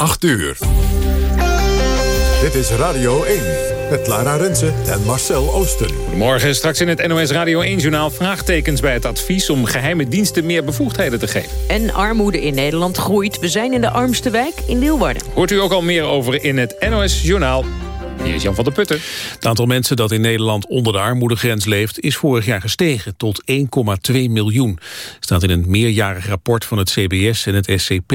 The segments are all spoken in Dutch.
8 uur. Dit is Radio 1 met Lara Rensen en Marcel Oosten. Morgen straks in het NOS Radio 1-journaal vraagtekens bij het advies... om geheime diensten meer bevoegdheden te geven. En armoede in Nederland groeit. We zijn in de armste wijk in Leeuwarden. Hoort u ook al meer over in het NOS-journaal. Hier is Jan van der Putten. Het aantal mensen dat in Nederland onder de armoedegrens leeft... is vorig jaar gestegen tot 1,2 miljoen. Staat in een meerjarig rapport van het CBS en het SCP.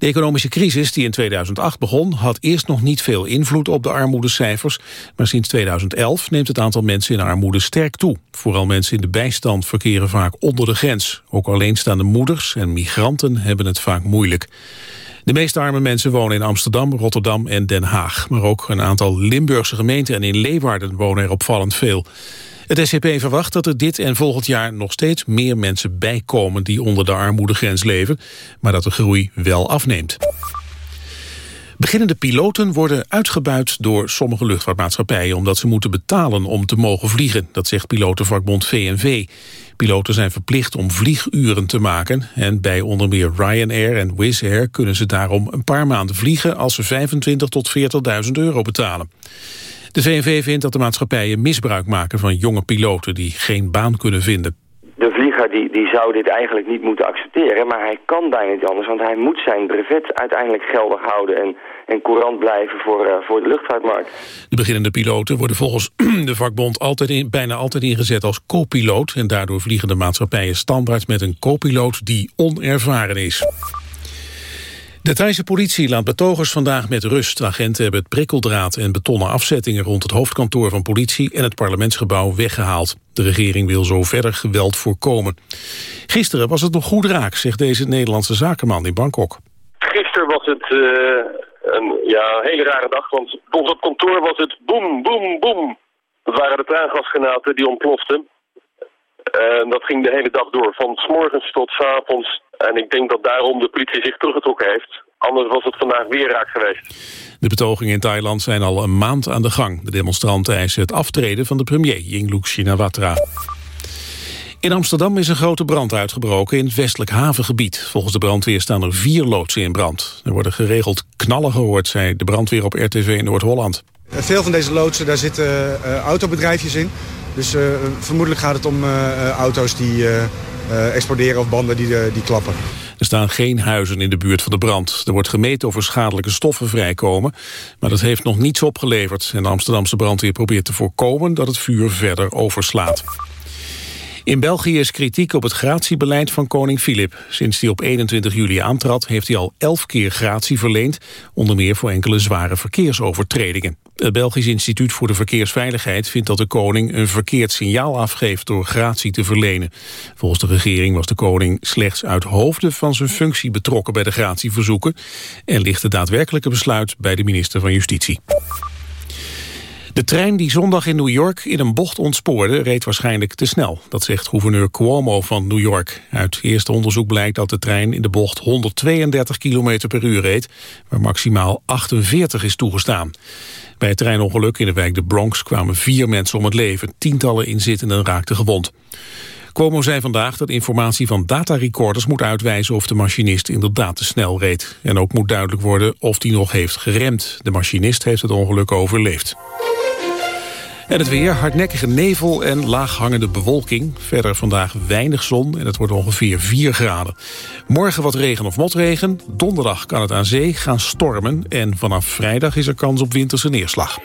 De economische crisis die in 2008 begon... had eerst nog niet veel invloed op de armoedecijfers... maar sinds 2011 neemt het aantal mensen in armoede sterk toe. Vooral mensen in de bijstand verkeren vaak onder de grens. Ook alleenstaande moeders en migranten hebben het vaak moeilijk. De meeste arme mensen wonen in Amsterdam, Rotterdam en Den Haag. Maar ook een aantal Limburgse gemeenten en in Leeuwarden wonen er opvallend veel. Het SCP verwacht dat er dit en volgend jaar nog steeds meer mensen bijkomen die onder de armoedegrens leven, maar dat de groei wel afneemt. Beginnende piloten worden uitgebuit door sommige luchtvaartmaatschappijen... omdat ze moeten betalen om te mogen vliegen. Dat zegt pilotenvakbond VNV. Piloten zijn verplicht om vlieguren te maken... en bij onder meer Ryanair en Wizz Air kunnen ze daarom een paar maanden vliegen... als ze 25 tot 40.000 euro betalen. De VNV vindt dat de maatschappijen misbruik maken van jonge piloten... die geen baan kunnen vinden de vlieger die, die zou dit eigenlijk niet moeten accepteren. Maar hij kan bijna niet anders, want hij moet zijn brevet uiteindelijk geldig houden... en, en courant blijven voor, uh, voor de luchtvaartmarkt. De beginnende piloten worden volgens de vakbond altijd in, bijna altijd ingezet als co-piloot... en daardoor vliegen de maatschappijen standaard met een co-piloot die onervaren is. De Thaise politie laat betogers vandaag met rust. agenten hebben het prikkeldraad en betonnen afzettingen rond het hoofdkantoor van politie en het parlementsgebouw weggehaald. De regering wil zo verder geweld voorkomen. Gisteren was het nog goed raak, zegt deze Nederlandse zakenman in Bangkok. Gisteren was het uh, een ja, hele rare dag, want op het kantoor was het boem, boem, boem. Dat waren de traangasgranaten die ontploften. En dat ging de hele dag door, van s morgens tot s avonds. En ik denk dat daarom de politie zich teruggetrokken heeft. Anders was het vandaag weer raak geweest. De betogingen in Thailand zijn al een maand aan de gang. De demonstranten eisen het aftreden van de premier Yingluck Shinawatra. In Amsterdam is een grote brand uitgebroken in het westelijk havengebied. Volgens de brandweer staan er vier loodsen in brand. Er worden geregeld knallen gehoord, zei de brandweer op RTV Noord-Holland. Veel van deze loodsen, daar zitten uh, autobedrijfjes in. Dus uh, vermoedelijk gaat het om uh, auto's die exploderen of banden die, die klappen. Er staan geen huizen in de buurt van de brand. Er wordt gemeten of er schadelijke stoffen vrijkomen. Maar dat heeft nog niets opgeleverd. En de Amsterdamse brandweer probeert te voorkomen dat het vuur verder overslaat. In België is kritiek op het gratiebeleid van koning Filip. Sinds hij op 21 juli aantrad heeft hij al elf keer gratie verleend... onder meer voor enkele zware verkeersovertredingen. Het Belgisch Instituut voor de Verkeersveiligheid vindt dat de koning een verkeerd signaal afgeeft door gratie te verlenen. Volgens de regering was de koning slechts uit hoofde van zijn functie betrokken bij de gratieverzoeken en ligt het daadwerkelijke besluit bij de minister van Justitie. De trein die zondag in New York in een bocht ontspoorde... reed waarschijnlijk te snel. Dat zegt gouverneur Cuomo van New York. Uit eerste onderzoek blijkt dat de trein in de bocht 132 km per uur reed... waar maximaal 48 is toegestaan. Bij het treinongeluk in de wijk de Bronx kwamen vier mensen om het leven. Tientallen inzittenden raakten gewond. Cuomo zei vandaag dat informatie van datarecorders moet uitwijzen of de machinist inderdaad te snel reed. En ook moet duidelijk worden of hij nog heeft geremd. De machinist heeft het ongeluk overleefd. En het weer, hardnekkige nevel en laaghangende bewolking. Verder vandaag weinig zon en het wordt ongeveer 4 graden. Morgen wat regen of motregen. Donderdag kan het aan zee gaan stormen. En vanaf vrijdag is er kans op winterse neerslag.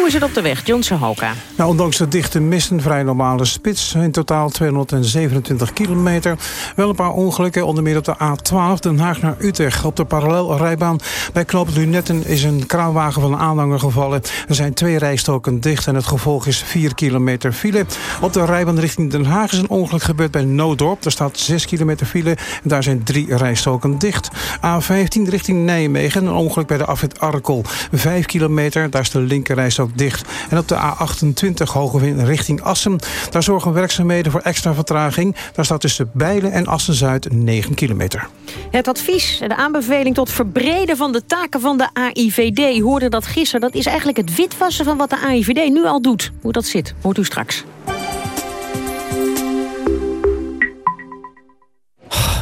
Hoe is het op de weg, Johnson Hoka? Nou, ondanks de dichte mist een vrij normale spits. In totaal 227 kilometer. Wel een paar ongelukken, onder meer op de A12 Den Haag naar Utrecht. Op de parallelrijbaan bij Knoopend Lunetten is een kraanwagen van een aanhanger gevallen. Er zijn twee rijstoken dicht en het gevolg is 4 kilometer file. Op de rijbaan richting Den Haag is een ongeluk gebeurd bij Noodorp. Er staat 6 kilometer file en daar zijn drie rijstoken dicht. A15 richting Nijmegen, een ongeluk bij de afwit Arkel. 5 kilometer, daar is de dicht. En op de A28 Hogeveen richting Assen. Daar zorgen werkzaamheden voor extra vertraging. Daar staat tussen Bijlen en Assen-Zuid 9 kilometer. Het advies, de aanbeveling tot verbreden van de taken van de AIVD... hoorde dat gisteren. Dat is eigenlijk het witwassen van wat de AIVD nu al doet. Hoe dat zit, hoort u straks.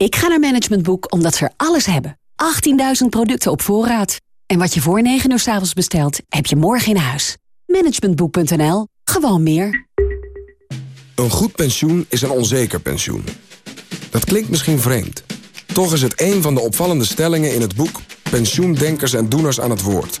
Ik ga naar Management Boek omdat ze er alles hebben. 18.000 producten op voorraad. En wat je voor 9 uur s avonds bestelt, heb je morgen in huis. Managementboek.nl. Gewoon meer. Een goed pensioen is een onzeker pensioen. Dat klinkt misschien vreemd. Toch is het een van de opvallende stellingen in het boek... Pensioendenkers en Doeners aan het Woord.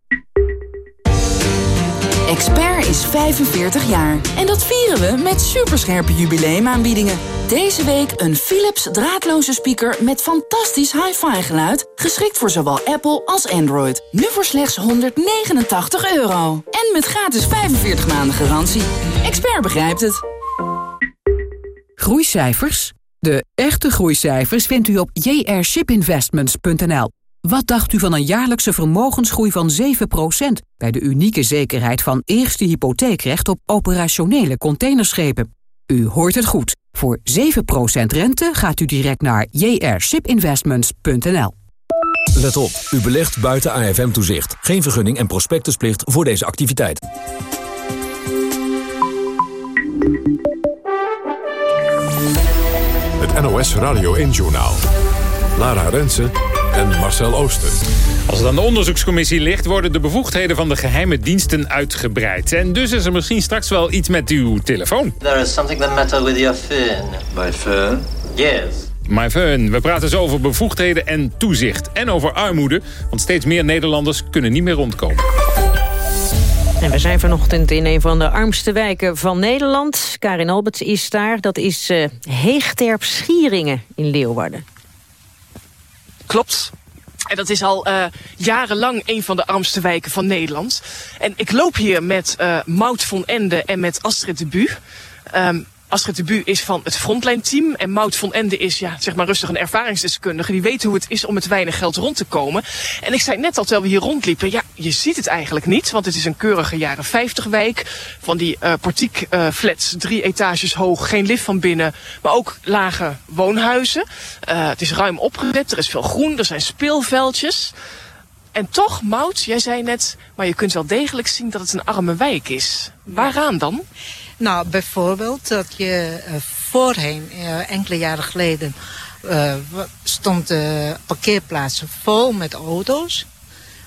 Expert is 45 jaar. En dat vieren we met superscherpe jubileumaanbiedingen. Deze week een Philips draadloze speaker met fantastisch hi-fi geluid... geschikt voor zowel Apple als Android. Nu voor slechts 189 euro. En met gratis 45 maanden garantie. Expert begrijpt het. Groeicijfers? De echte groeicijfers vindt u op jrshipinvestments.nl. Wat dacht u van een jaarlijkse vermogensgroei van 7% bij de unieke zekerheid van eerste hypotheekrecht op operationele containerschepen? U hoort het goed. Voor 7% rente gaat u direct naar jrshipinvestments.nl. Let op, u belegt buiten AFM-toezicht. Geen vergunning en prospectusplicht voor deze activiteit. Het NOS Radio 1-journaal. Lara Rensen en Marcel Ooster. Als het aan de onderzoekscommissie ligt... worden de bevoegdheden van de geheime diensten uitgebreid. En dus is er misschien straks wel iets met uw telefoon. There is something the matter with your phone. My phone? Yes. My fun. We praten zo over bevoegdheden en toezicht. En over armoede, want steeds meer Nederlanders kunnen niet meer rondkomen. En we zijn vanochtend in een van de armste wijken van Nederland. Karin Alberts is daar. Dat is uh, Heegterp Schieringen in Leeuwarden. Klopt. En dat is al uh, jarenlang een van de armste wijken van Nederland. En ik loop hier met uh, Mout van Ende en met Astrid de Bu. Astrid de Bu is van het frontlijnteam. En Mout van Ende is ja, zeg maar rustig een ervaringsdeskundige. Die weet hoe het is om met weinig geld rond te komen. En ik zei net al, terwijl we hier rondliepen. Ja, je ziet het eigenlijk niet. Want het is een keurige jaren 50 wijk. Van die uh, portiek uh, flats. Drie etages hoog. Geen lift van binnen. Maar ook lage woonhuizen. Uh, het is ruim opgezet. Er is veel groen. Er zijn speelveldjes. En toch, Mout, jij zei net... Maar je kunt wel degelijk zien dat het een arme wijk is. Waaraan dan? Nou, bijvoorbeeld dat je uh, voorheen, uh, enkele jaren geleden, uh, stond de parkeerplaatsen vol met auto's.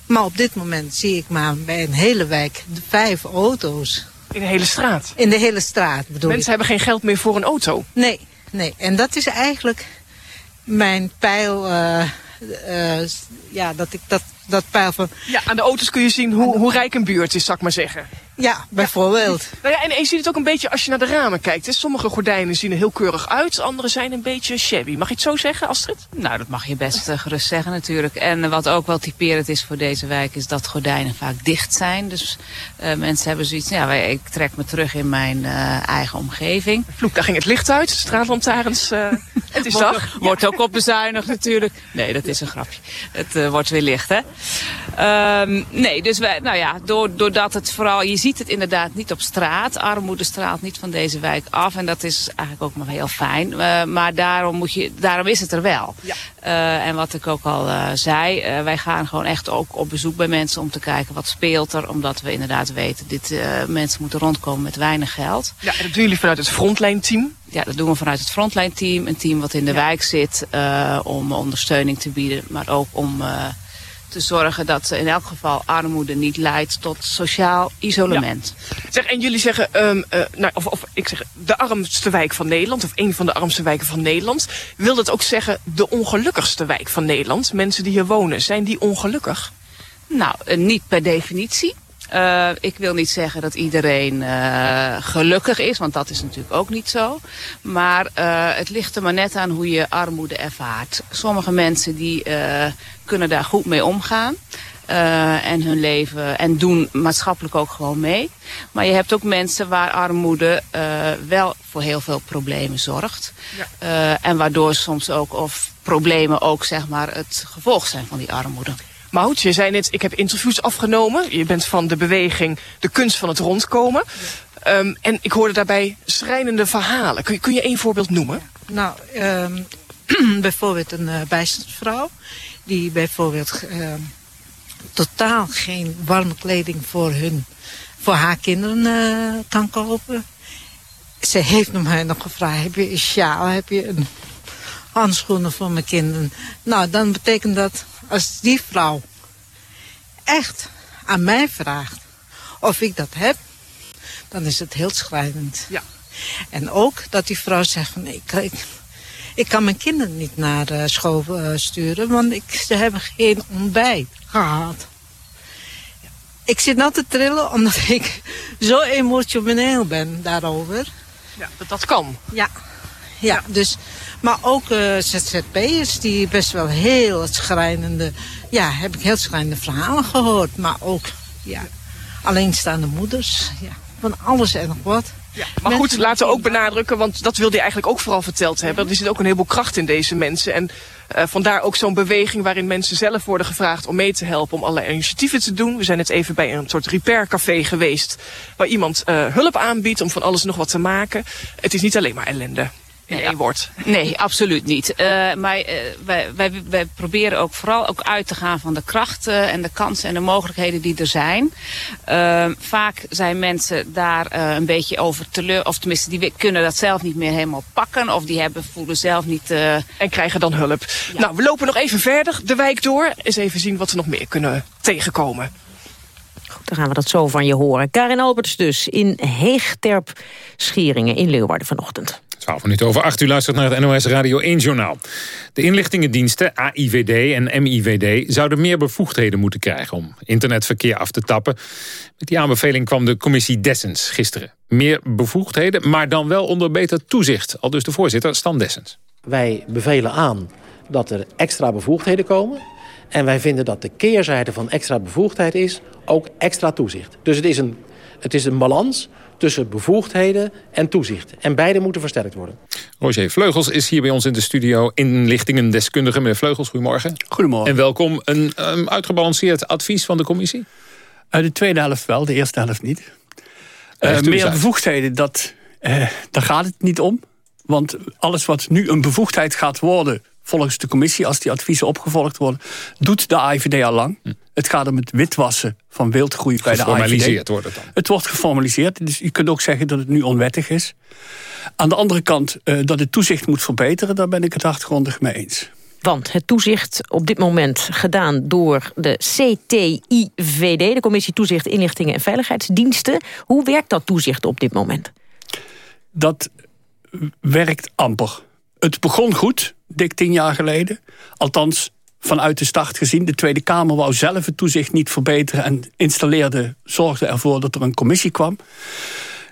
Maar op dit moment zie ik maar bij een hele wijk vijf auto's. In de hele straat? In de hele straat bedoel Mensen ik. hebben geen geld meer voor een auto? Nee, nee. En dat is eigenlijk mijn pijl... ja, dat ik dat, dat pijl van... Ja, aan de auto's kun je zien hoe, hoe rijk een buurt is, zal ik maar zeggen. Ja, bijvoorbeeld. Ja. Nou ja, en je ziet het ook een beetje als je naar de ramen kijkt. Hè. Sommige gordijnen zien er heel keurig uit, andere zijn een beetje shabby. Mag je het zo zeggen, Astrid? Nou, dat mag je best uh, gerust zeggen natuurlijk. En uh, wat ook wel typerend is voor deze wijk is dat gordijnen vaak dicht zijn. Dus uh, mensen hebben zoiets, ja, ik trek me terug in mijn eigen omgeving. Vloek, daar ging het licht uit, straatlantaarns. het is wordt, dag. Wordt ja. ook op bezuinigd natuurlijk. Nee, dat is een grapje. Het wordt weer licht, hè. Um, nee, dus wij, nou ja, doordat het vooral, je ziet het inderdaad niet op straat. Armoede straalt niet van deze wijk af. En dat is eigenlijk ook maar heel fijn. Uh, maar daarom, moet je, daarom is het er wel. Ja. Uh, en wat ik ook al uh, zei. wij gaan gewoon echt ook op bezoek bij mensen om te kijken wat speelt er. Omdat we inderdaad weten, dit mensen moeten rondkomen met weinig geld. Ja, en dat doen jullie vanuit het frontlijnteam? Ja, dat doen we vanuit het frontlijnteam. Een team wat in de ja. wijk zit om ondersteuning te bieden. Maar ook om te zorgen dat in elk geval armoede niet leidt tot sociaal isolement. Ja. Zeg, en jullie zeggen, um, uh, nou, of, of ik zeg, de armste wijk van Nederland, of een van de armste wijken van Nederland. Wil dat ook zeggen de ongelukkigste wijk van Nederland? Mensen die hier wonen, zijn die ongelukkig? Nou, uh, niet per definitie. Uh, ik wil niet zeggen dat iedereen uh, gelukkig is, want dat is natuurlijk ook niet zo. Maar uh, het ligt er maar net aan hoe je armoede ervaart. Sommige mensen die kunnen daar goed mee omgaan. En hun leven en doen maatschappelijk ook gewoon mee. Maar je hebt ook mensen waar armoede wel voor heel veel problemen zorgt. Ja. En waardoor soms ook of problemen ook zeg maar het gevolg zijn van die armoede. Mout, je zei ik heb interviews afgenomen. Je bent van de beweging De Kunst van het Rondkomen. Um, en ik hoorde daarbij schrijnende verhalen. Kun je, kun je één voorbeeld noemen? Nou, um, bijvoorbeeld een uh, bijstandsvrouw. Die bijvoorbeeld uh, totaal geen warme kleding voor, hun, voor haar kinderen uh, kan kopen. Ze heeft mij nog gevraagd, heb je een sjaal, heb je een handschoenen voor mijn kinderen? Nou, dan betekent dat als die vrouw echt aan mij vraagt of ik dat heb, dan is het heel schrijnend. Ja. En ook dat die vrouw zegt van ik, ik, ik kan mijn kinderen niet naar uh, school uh, sturen, want ik, ze hebben geen ontbijt gehad. Ik zit nou te trillen omdat ik zo emotioneel ben daarover. Ja, dat dat kan. Ja, ja, dus maar ook uh, ZZP'ers die best wel heel schrijnende... Ja, heb ik heel schrijnende verhalen gehoord. Maar ook, ja, alleenstaande moeders. Ja, van alles en nog wat. Ja, maar goed, laten we ook benadrukken, want dat wilde je eigenlijk ook vooral verteld hebben. Er zit ook een heleboel kracht in deze mensen. En uh, vandaar ook zo'n beweging waarin mensen zelf worden gevraagd om mee te helpen om allerlei initiatieven te doen. We zijn net even bij een soort repaircafé geweest, waar iemand uh, hulp aanbiedt om van alles nog wat te maken. Het is niet alleen maar ellende in één woord. Nee, absoluut niet. Uh, maar uh, wij, wij, wij proberen ook vooral ook uit te gaan van de krachten en de kansen en de mogelijkheden die er zijn. Uh, vaak zijn mensen daar een beetje over teleur, of tenminste die kunnen dat zelf niet meer helemaal pakken. Of die hebben, voelen zelf niet... En krijgen dan hulp. Ja. Nou, we lopen nog even verder de wijk door. Eens even zien wat we nog meer kunnen tegenkomen. Goed, dan gaan we dat zo van je horen. Karin Alberts dus in Heegterp Scheringen in Leeuwarden vanochtend. 12 minuten over 8 u luistert naar het NOS Radio 1 Journaal. De inlichtingendiensten AIVD en MIVD zouden meer bevoegdheden moeten krijgen om internetverkeer af te tappen. Met die aanbeveling kwam de commissie Dessens gisteren. Meer bevoegdheden, maar dan wel onder beter toezicht. Al dus de voorzitter Stan Dessens. Wij bevelen aan dat er extra bevoegdheden komen. En wij vinden dat de keerzijde van extra bevoegdheid is ook extra toezicht. Dus het is een, het is een balans tussen bevoegdheden en toezicht. En beide moeten versterkt worden. Roger Vleugels is hier bij ons in de studio. Inlichtingendeskundige. Meneer Vleugels, goedemorgen. Goedemorgen. En welkom. Een um, uitgebalanceerd advies van de commissie? Uh, de tweede helft wel, de eerste helft niet. Uh, meer bevoegdheden, dat, uh, daar gaat het niet om. Want alles wat nu een bevoegdheid gaat worden volgens de commissie, als die adviezen opgevolgd worden, doet de AIVD al lang. Hm. Het gaat om het witwassen van wildgroei bij de AIVD. Geformaliseerd wordt het dan? Het wordt geformaliseerd, dus je kunt ook zeggen dat het nu onwettig is. Aan de andere kant, uh, dat het toezicht moet verbeteren, daar ben ik het hardgrondig mee eens. Want het toezicht op dit moment gedaan door de CTIVD... de Commissie Toezicht Inlichtingen en Veiligheidsdiensten. Hoe werkt dat toezicht op dit moment? Dat werkt amper. Het begon goed, dik tien jaar geleden. Althans, vanuit de start gezien. De Tweede Kamer wou zelf het toezicht niet verbeteren... en installeerde, zorgde ervoor dat er een commissie kwam.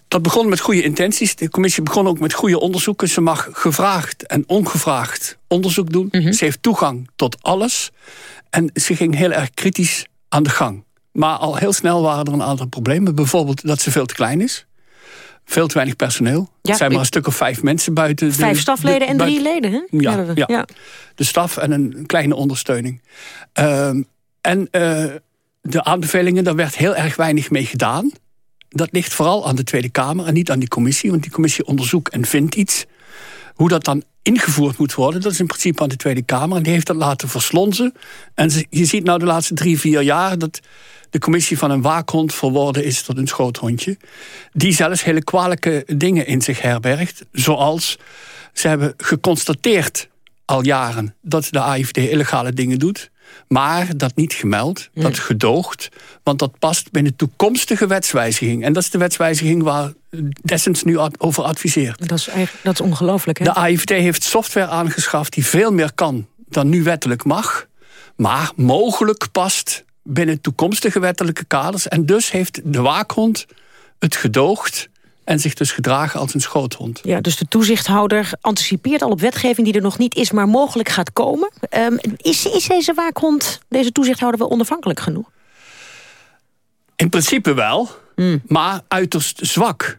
Dat begon met goede intenties. De commissie begon ook met goede onderzoeken. Ze mag gevraagd en ongevraagd onderzoek doen. Mm -hmm. Ze heeft toegang tot alles. En ze ging heel erg kritisch aan de gang. Maar al heel snel waren er een aantal problemen. Bijvoorbeeld dat ze veel te klein is. Veel te weinig personeel. Ja, er zijn maar een stuk of vijf mensen buiten. De, vijf stafleden de, en drie leden, hè? Ja, ja, de staf en een kleine ondersteuning. Uh, en uh, de aanbevelingen, daar werd heel erg weinig mee gedaan. Dat ligt vooral aan de Tweede Kamer en niet aan die commissie. Want die commissie onderzoekt en vindt iets. Hoe dat dan ingevoerd moet worden, dat is in principe aan de Tweede Kamer. En die heeft dat laten verslonzen. En je ziet nou de laatste drie, vier jaar... dat de commissie van een waakhond verworden is tot een schoothondje. Die zelfs hele kwalijke dingen in zich herbergt. Zoals ze hebben geconstateerd al jaren dat de AIVD illegale dingen doet. Maar dat niet gemeld, dat gedoogd. Want dat past binnen toekomstige wetswijziging. En dat is de wetswijziging waar Dessens nu over adviseert. Dat is, dat is ongelooflijk, hè? De AIVD heeft software aangeschaft die veel meer kan dan nu wettelijk mag. Maar mogelijk past binnen toekomstige wettelijke kaders. En dus heeft de waakhond het gedoogd en zich dus gedragen als een schoothond. Ja, dus de toezichthouder anticipeert al op wetgeving die er nog niet is... maar mogelijk gaat komen. Um, is, is deze waakhond, deze toezichthouder wel onafhankelijk genoeg? In principe wel, mm. maar uiterst zwak.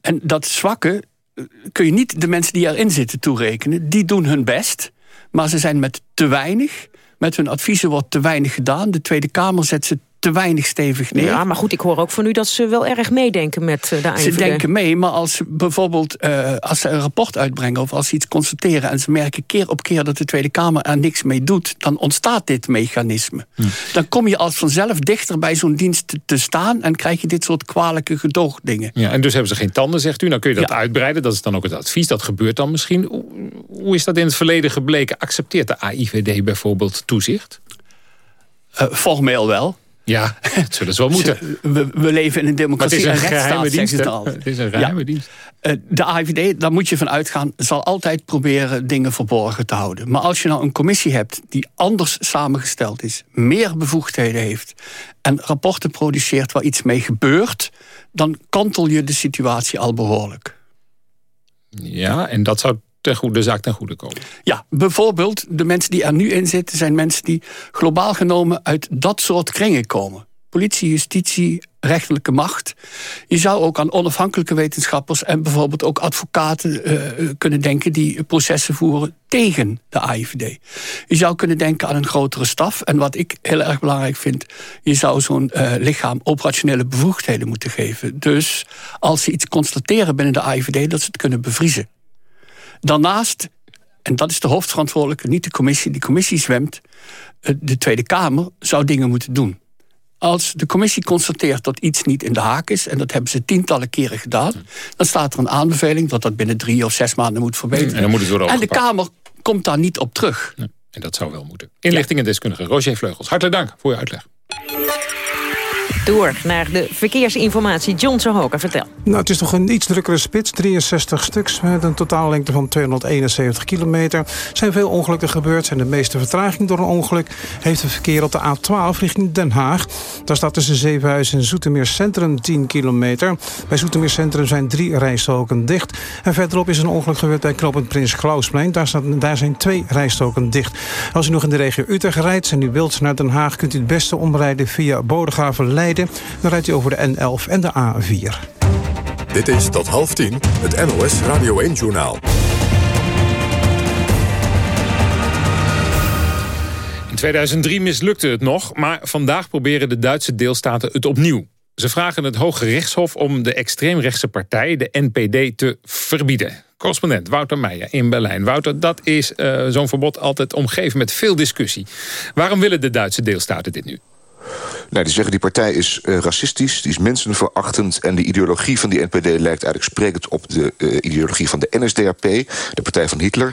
En dat zwakke eh, kun je niet de mensen die erin zitten toerekenen. Die doen hun best, maar ze zijn met te weinig. Met hun adviezen wordt te weinig gedaan. De Tweede Kamer zet ze te weinig stevig neer. Ja, maar goed, ik hoor ook van u dat ze wel erg meedenken met eh, de AIVD. Ze denken mee, maar als ze bijvoorbeeld uh, als ze een rapport uitbrengen... of als ze iets constateren en ze merken keer op keer... dat de Tweede Kamer er niks mee doet, dan ontstaat dit mechanisme. Hm. Dan kom je als vanzelf dichter bij zo'n dienst te staan... en krijg je dit soort kwalijke gedoogdingen. Ja, en dus hebben ze geen tanden, zegt u. Nou kun je dat uitbreiden, dat is dan ook het advies. Dat gebeurt dan misschien. Hoe is dat in het verleden gebleken? Accepteert de AIVD bijvoorbeeld toezicht? Uh, formeel wel. Ja, dat zullen ze wel moeten. We, we leven in een democratie en rechtsstaat, dienst, het Het is een geheime dienst. Eh, de AIVD, daar moet je van uitgaan, zal altijd proberen dingen verborgen te houden. Maar als je nou een commissie hebt die anders samengesteld is... meer bevoegdheden heeft en rapporten produceert waar iets mee gebeurt... dan kantel je de situatie al behoorlijk. Ja, en dat zou ten goede zaak ten goede komen. Ja, bijvoorbeeld de mensen die er nu in zitten... zijn mensen die globaal genomen uit dat soort kringen komen. Politie, justitie, rechterlijke macht. Je zou ook aan onafhankelijke wetenschappers... en bijvoorbeeld ook advocaten uh, kunnen denken... die processen voeren tegen de AIVD. Je zou kunnen denken aan een grotere staf. En wat ik heel erg belangrijk vind... je zou zo'n uh, lichaam operationele bevoegdheden moeten geven. Dus als ze iets constateren binnen de AIVD... dat ze het kunnen bevriezen. Daarnaast, en dat is de hoofdverantwoordelijke, niet de commissie, die commissie zwemt, eh, de Tweede Kamer zou dingen moeten doen. Als de commissie constateert dat iets niet in de haak is... en dat hebben ze tientallen keren gedaan... dan staat er een aanbeveling dat dat binnen drie of zes maanden moet verbeteren. En, dan moet het worden en de Kamer komt daar niet op terug. en dat zou wel moeten. Inlichtingendeskundige Roger Vleugels, hartelijk dank voor je uitleg. Door naar de verkeersinformatie. John Sohoka, vertel. Nou, het is toch een iets drukkere spits. 63 stuks met een totaallengte van 271 kilometer. Er zijn veel ongelukken gebeurd. En de meeste vertraging door een ongeluk heeft het verkeer op de A12 richting Den Haag. Daar staat tussen Zevenhuizen en Zoetermeer Centrum 10 kilometer. Bij Zoetermeer Centrum zijn drie rijstoken dicht. En verderop is een ongeluk gebeurd bij knooppunt Prins Klausplein. Daar, staat, daar zijn twee rijstoken dicht. Als u nog in de regio Utrecht rijdt en u wilt naar Den Haag... kunt u het beste omrijden via Bodegraven Leiden dan rijdt u over de N11 en de A4. Dit is tot half tien het NOS Radio 1-journaal. In 2003 mislukte het nog, maar vandaag proberen de Duitse deelstaten het opnieuw. Ze vragen het Hoge Rechtshof om de extreemrechtse partij, de NPD, te verbieden. Correspondent Wouter Meijer in Berlijn. Wouter, dat is uh, zo'n verbod altijd omgeven met veel discussie. Waarom willen de Duitse deelstaten dit nu? Nou, die zeggen die partij is uh, racistisch, die is mensenverachtend... en de ideologie van die NPD lijkt eigenlijk sprekend op de uh, ideologie van de NSDAP... de partij van Hitler.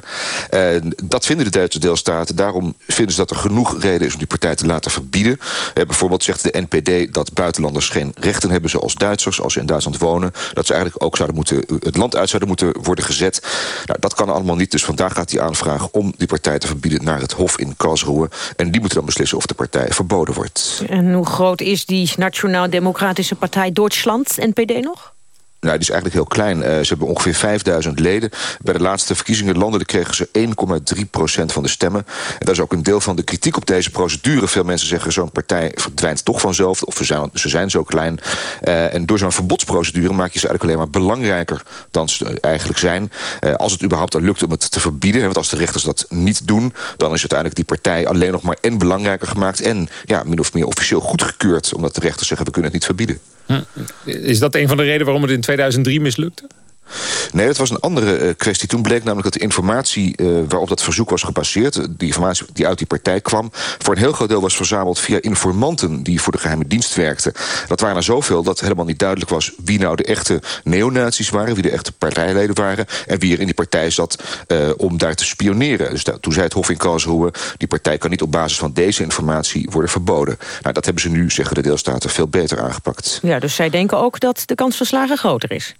Dat vinden de Duitse deelstaten. Daarom vinden ze dat er genoeg reden is om die partij te laten verbieden. bijvoorbeeld zegt de NPD dat buitenlanders geen rechten hebben... zoals Duitsers, als ze in Duitsland wonen. Dat ze eigenlijk ook zouden moeten, het land uit zouden moeten worden gezet. Nou, dat kan allemaal niet, dus vandaag gaat die aanvraag... om die partij te verbieden naar het Hof in Karlsruhe. En die moeten dan beslissen of de partij verboden wordt. En groot is die Nationaal-Democratische Partij Duitsland, NPD nog? Nou, die is eigenlijk heel klein. Uh, ze hebben ongeveer 5000 leden. Bij de laatste verkiezingen landelijk kregen ze 1,3 procent van de stemmen. En dat is ook een deel van de kritiek op deze procedure. Veel mensen zeggen zo'n partij verdwijnt toch vanzelf. Of ze zijn, ze zijn zo klein. Uh, en door zo'n verbodsprocedure maak je ze eigenlijk alleen maar belangrijker dan ze eigenlijk zijn. Uh, als het überhaupt dan lukt om het te verbieden. Want als de rechters dat niet doen, dan is uiteindelijk die partij alleen nog maar en belangrijker gemaakt. En ja, min of meer officieel goedgekeurd. Omdat de rechters zeggen we kunnen het niet verbieden. Is dat een van de redenen waarom het in 2003 mislukte? Nee, dat was een andere uh, kwestie. Toen bleek namelijk dat de informatie uh, waarop dat verzoek was gebaseerd... die informatie die uit die partij kwam... voor een heel groot deel was verzameld via informanten... die voor de geheime dienst werkten. Dat waren er zoveel dat helemaal niet duidelijk was... wie nou de echte neonazies waren, wie de echte partijleden waren... en wie er in die partij zat om daar te spioneren. Dus toen zei het Hof in Karlsruhe... die partij kan niet op basis van deze informatie worden verboden. Nou, dat hebben ze nu, zeggen de deelstaten, veel beter aangepakt. Ja, dus zij denken ook dat de kans van slagen groter is.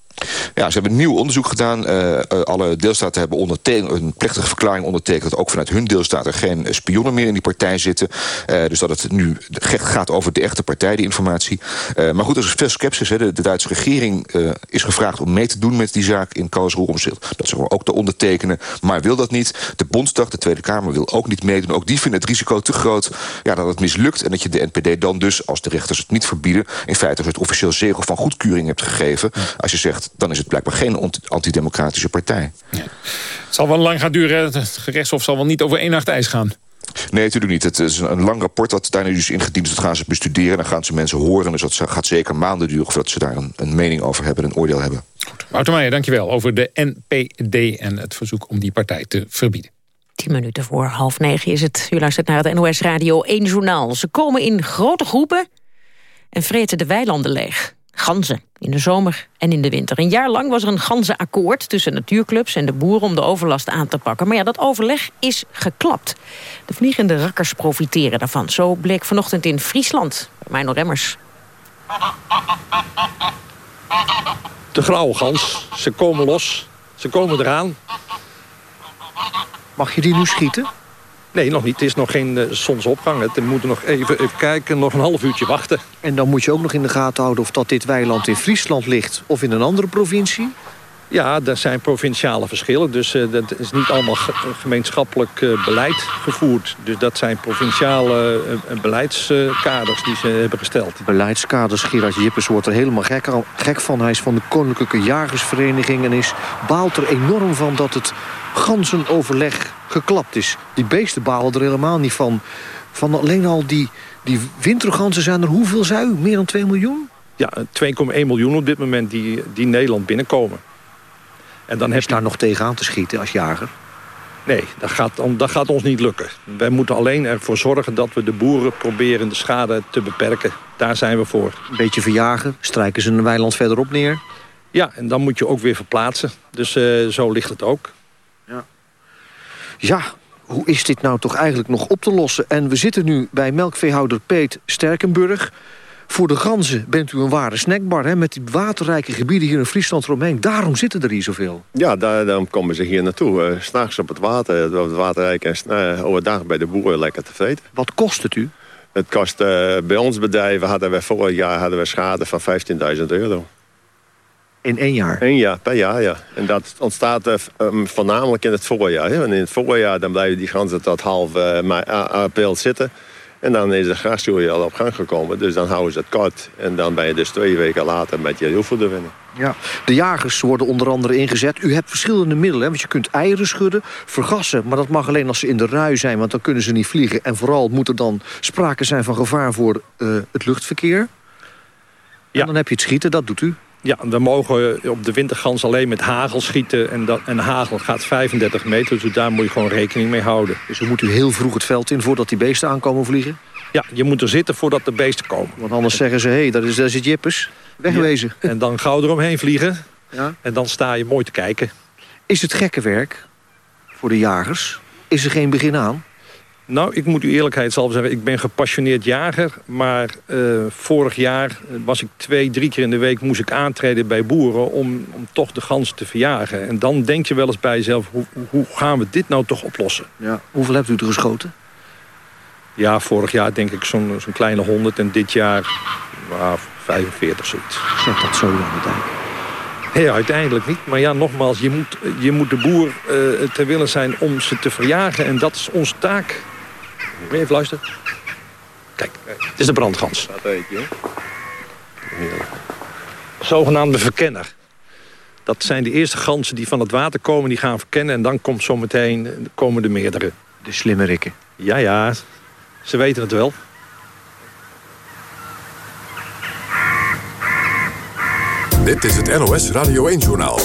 Ja, ze hebben een nieuw onderzoek gedaan. Uh, alle deelstaten hebben een plechtige verklaring ondertekend... dat ook vanuit hun deelstaten geen spionnen meer in die partij zitten. Uh, dus dat het nu gaat over de echte partij, die informatie. Uh, maar goed, er is veel sceptisch. De, de, Duitse regering is gevraagd om mee te doen met die zaak in Karlsruhe... om dat ze ook te ondertekenen, maar wil dat niet. De Bondsdag, de Tweede Kamer, wil ook niet meedoen. Ook die vinden het risico te groot ja, dat het mislukt... en dat je de NPD dan dus, als de rechters het niet verbieden... in feite het officieel zegel van goedkeuring hebt gegeven. Als je zegt, dan is het blijkbaar geen antidemocratische partij. Ja. Het zal wel lang gaan duren. Het gerechtshof zal wel niet over één nacht ijs gaan. Nee, natuurlijk niet. Het is een lang rapport dat daar nu dus ingediend is. Dat gaan ze bestuderen, dan gaan ze mensen horen. Dus dat gaat zeker maanden duren voordat ze daar een, een mening over hebben... een oordeel hebben. Goed. Wouter Meijer, dankjewel. Over de NPD en het verzoek om die partij te verbieden. Tien minuten voor half negen is het. U luistert naar het NOS Radio 1 Journaal. Ze komen in grote groepen en vreten de weilanden leeg ganzen. In de zomer en in de winter. Een jaar lang was er een ganzenakkoord tussen natuurclubs en de boeren om de overlast aan te pakken. Maar ja, dat overleg is geklapt. De vliegende rakkers profiteren daarvan. Zo bleek vanochtend in Friesland. Mijn Remmers. De grauwe gans. Ze komen los. Ze komen eraan. Mag je die nu schieten? Nee, nog niet. Het is nog geen uh, zonsopgang. We moeten nog even, even kijken, nog een half uurtje wachten. En dan moet je ook nog in de gaten houden of dat dit weiland in Friesland ligt... of in een andere provincie? Ja, er zijn provinciale verschillen. Dus uh, dat is niet allemaal gemeenschappelijk uh, beleid gevoerd. Dus dat zijn provinciale uh, beleidskaders die ze hebben gesteld. Beleidskaders, Gerard Jippers wordt er helemaal gek, gek van. Hij is van de Koninklijke Jagersvereniging... en is, baalt er enorm van dat het ganzenoverleg geklapt is. Die beesten balen er helemaal niet van. Van alleen al die, die winterganzen zijn er hoeveel, u? Meer dan 2 miljoen? Ja, 2,1 miljoen op dit moment die, die Nederland binnenkomen. En dan heb je daar nog tegenaan te schieten als jager? Nee, dat gaat, dat gaat ons niet lukken. Wij moeten alleen ervoor zorgen dat we de boeren proberen de schade te beperken. Daar zijn we voor. Een beetje verjagen, strijken ze een weiland verderop neer? Ja, en dan moet je ook weer verplaatsen. Dus uh, zo ligt het ook. Ja. ja, hoe is dit nou toch eigenlijk nog op te lossen? En we zitten nu bij melkveehouder Peet Sterkenburg... Voor de ganzen bent u een ware snackbar, hè? met die waterrijke gebieden hier in Friesland eromheen. Daarom zitten er hier zoveel. Ja, daar, daarom komen ze hier naartoe. Uh, S'nachts op het water, op het waterrijk en uh, overdag bij de boeren lekker te vreten. Wat kost het u? Het kost uh, bij ons bedrijven hadden we vorig jaar hadden we schade van 15.000 euro. In één jaar? Eén jaar, per jaar, ja. En dat ontstaat um, voornamelijk in het voorjaar. Hè? En in het voorjaar dan blijven die ganzen tot half april zitten. En dan is de grasjoei al op gang gekomen. Dus dan houden ze het kort. En dan ben je dus twee weken later met je winnen. Ja, de jagers worden onder andere ingezet. U hebt verschillende middelen, want je kunt eieren schudden, vergassen. Maar dat mag alleen als ze in de rui zijn, want dan kunnen ze niet vliegen. En vooral moet er dan sprake zijn van gevaar voor uh, het luchtverkeer. Ja. En dan heb je het schieten, dat doet u. Ja, we mogen op de wintergans alleen met hagel schieten. En, dat, en hagel gaat 35 meter, dus daar moet je gewoon rekening mee houden. Dus dan moet u heel vroeg het veld in voordat die beesten aankomen vliegen? Ja, je moet er zitten voordat de beesten komen. Want anders zeggen ze, hé, hey, daar, is, daar zit Jippes. Wegwezen. En dan gauw eromheen vliegen. Ja. En dan sta je mooi te kijken. Is het gekke werk voor de jagers? Is er geen begin aan? Nou, ik moet u eerlijkheidshalve zeggen, ik ben gepassioneerd jager. Maar uh, vorig jaar was ik twee, drie keer in de week moest ik aantreden bij boeren om, om toch de ganzen te verjagen. En dan denk je wel eens bij jezelf, hoe, hoe gaan we dit nou toch oplossen? Ja. Hoeveel hebt u er geschoten? Ja, vorig jaar denk ik zo'n zo'n kleine 100 en dit jaar nou, 45 zoiets. Zet dat zo lang uiteindelijk? Nee, uiteindelijk niet. Maar ja, nogmaals, je moet, je moet de boer uh, ter willen zijn om ze te verjagen. En dat is onze taak. Even luisteren? Kijk, het is de brandgans. Dat weet je. Zogenaamde verkenner. Dat zijn de eerste ganzen die van het water komen, die gaan verkennen. En dan komt zometeen, komen de meerdere. De slimmerikken. Ja, ja. Ze weten het wel. Dit is het NOS Radio 1-journaal.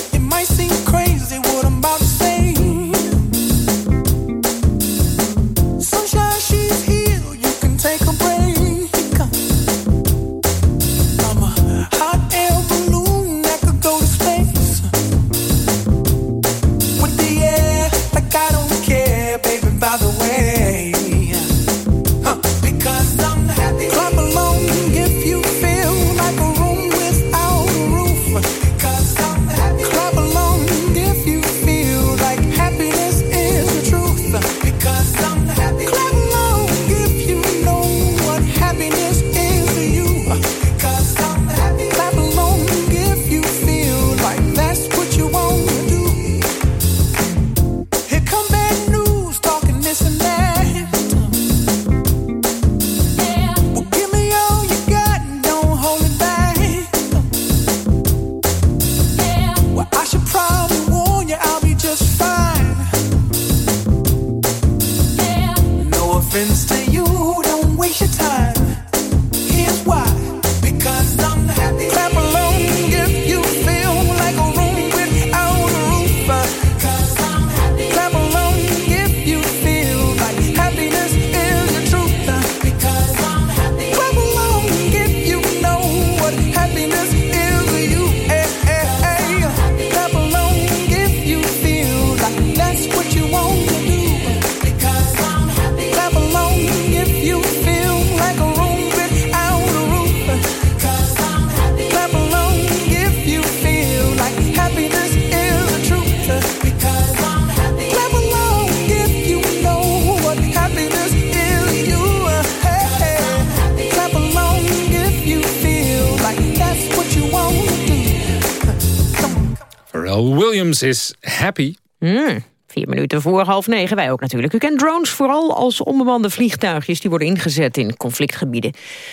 Hmm. Vier minuten voor half negen, wij ook natuurlijk. U kent drones vooral als onbemande vliegtuigjes... die worden ingezet in conflictgebieden.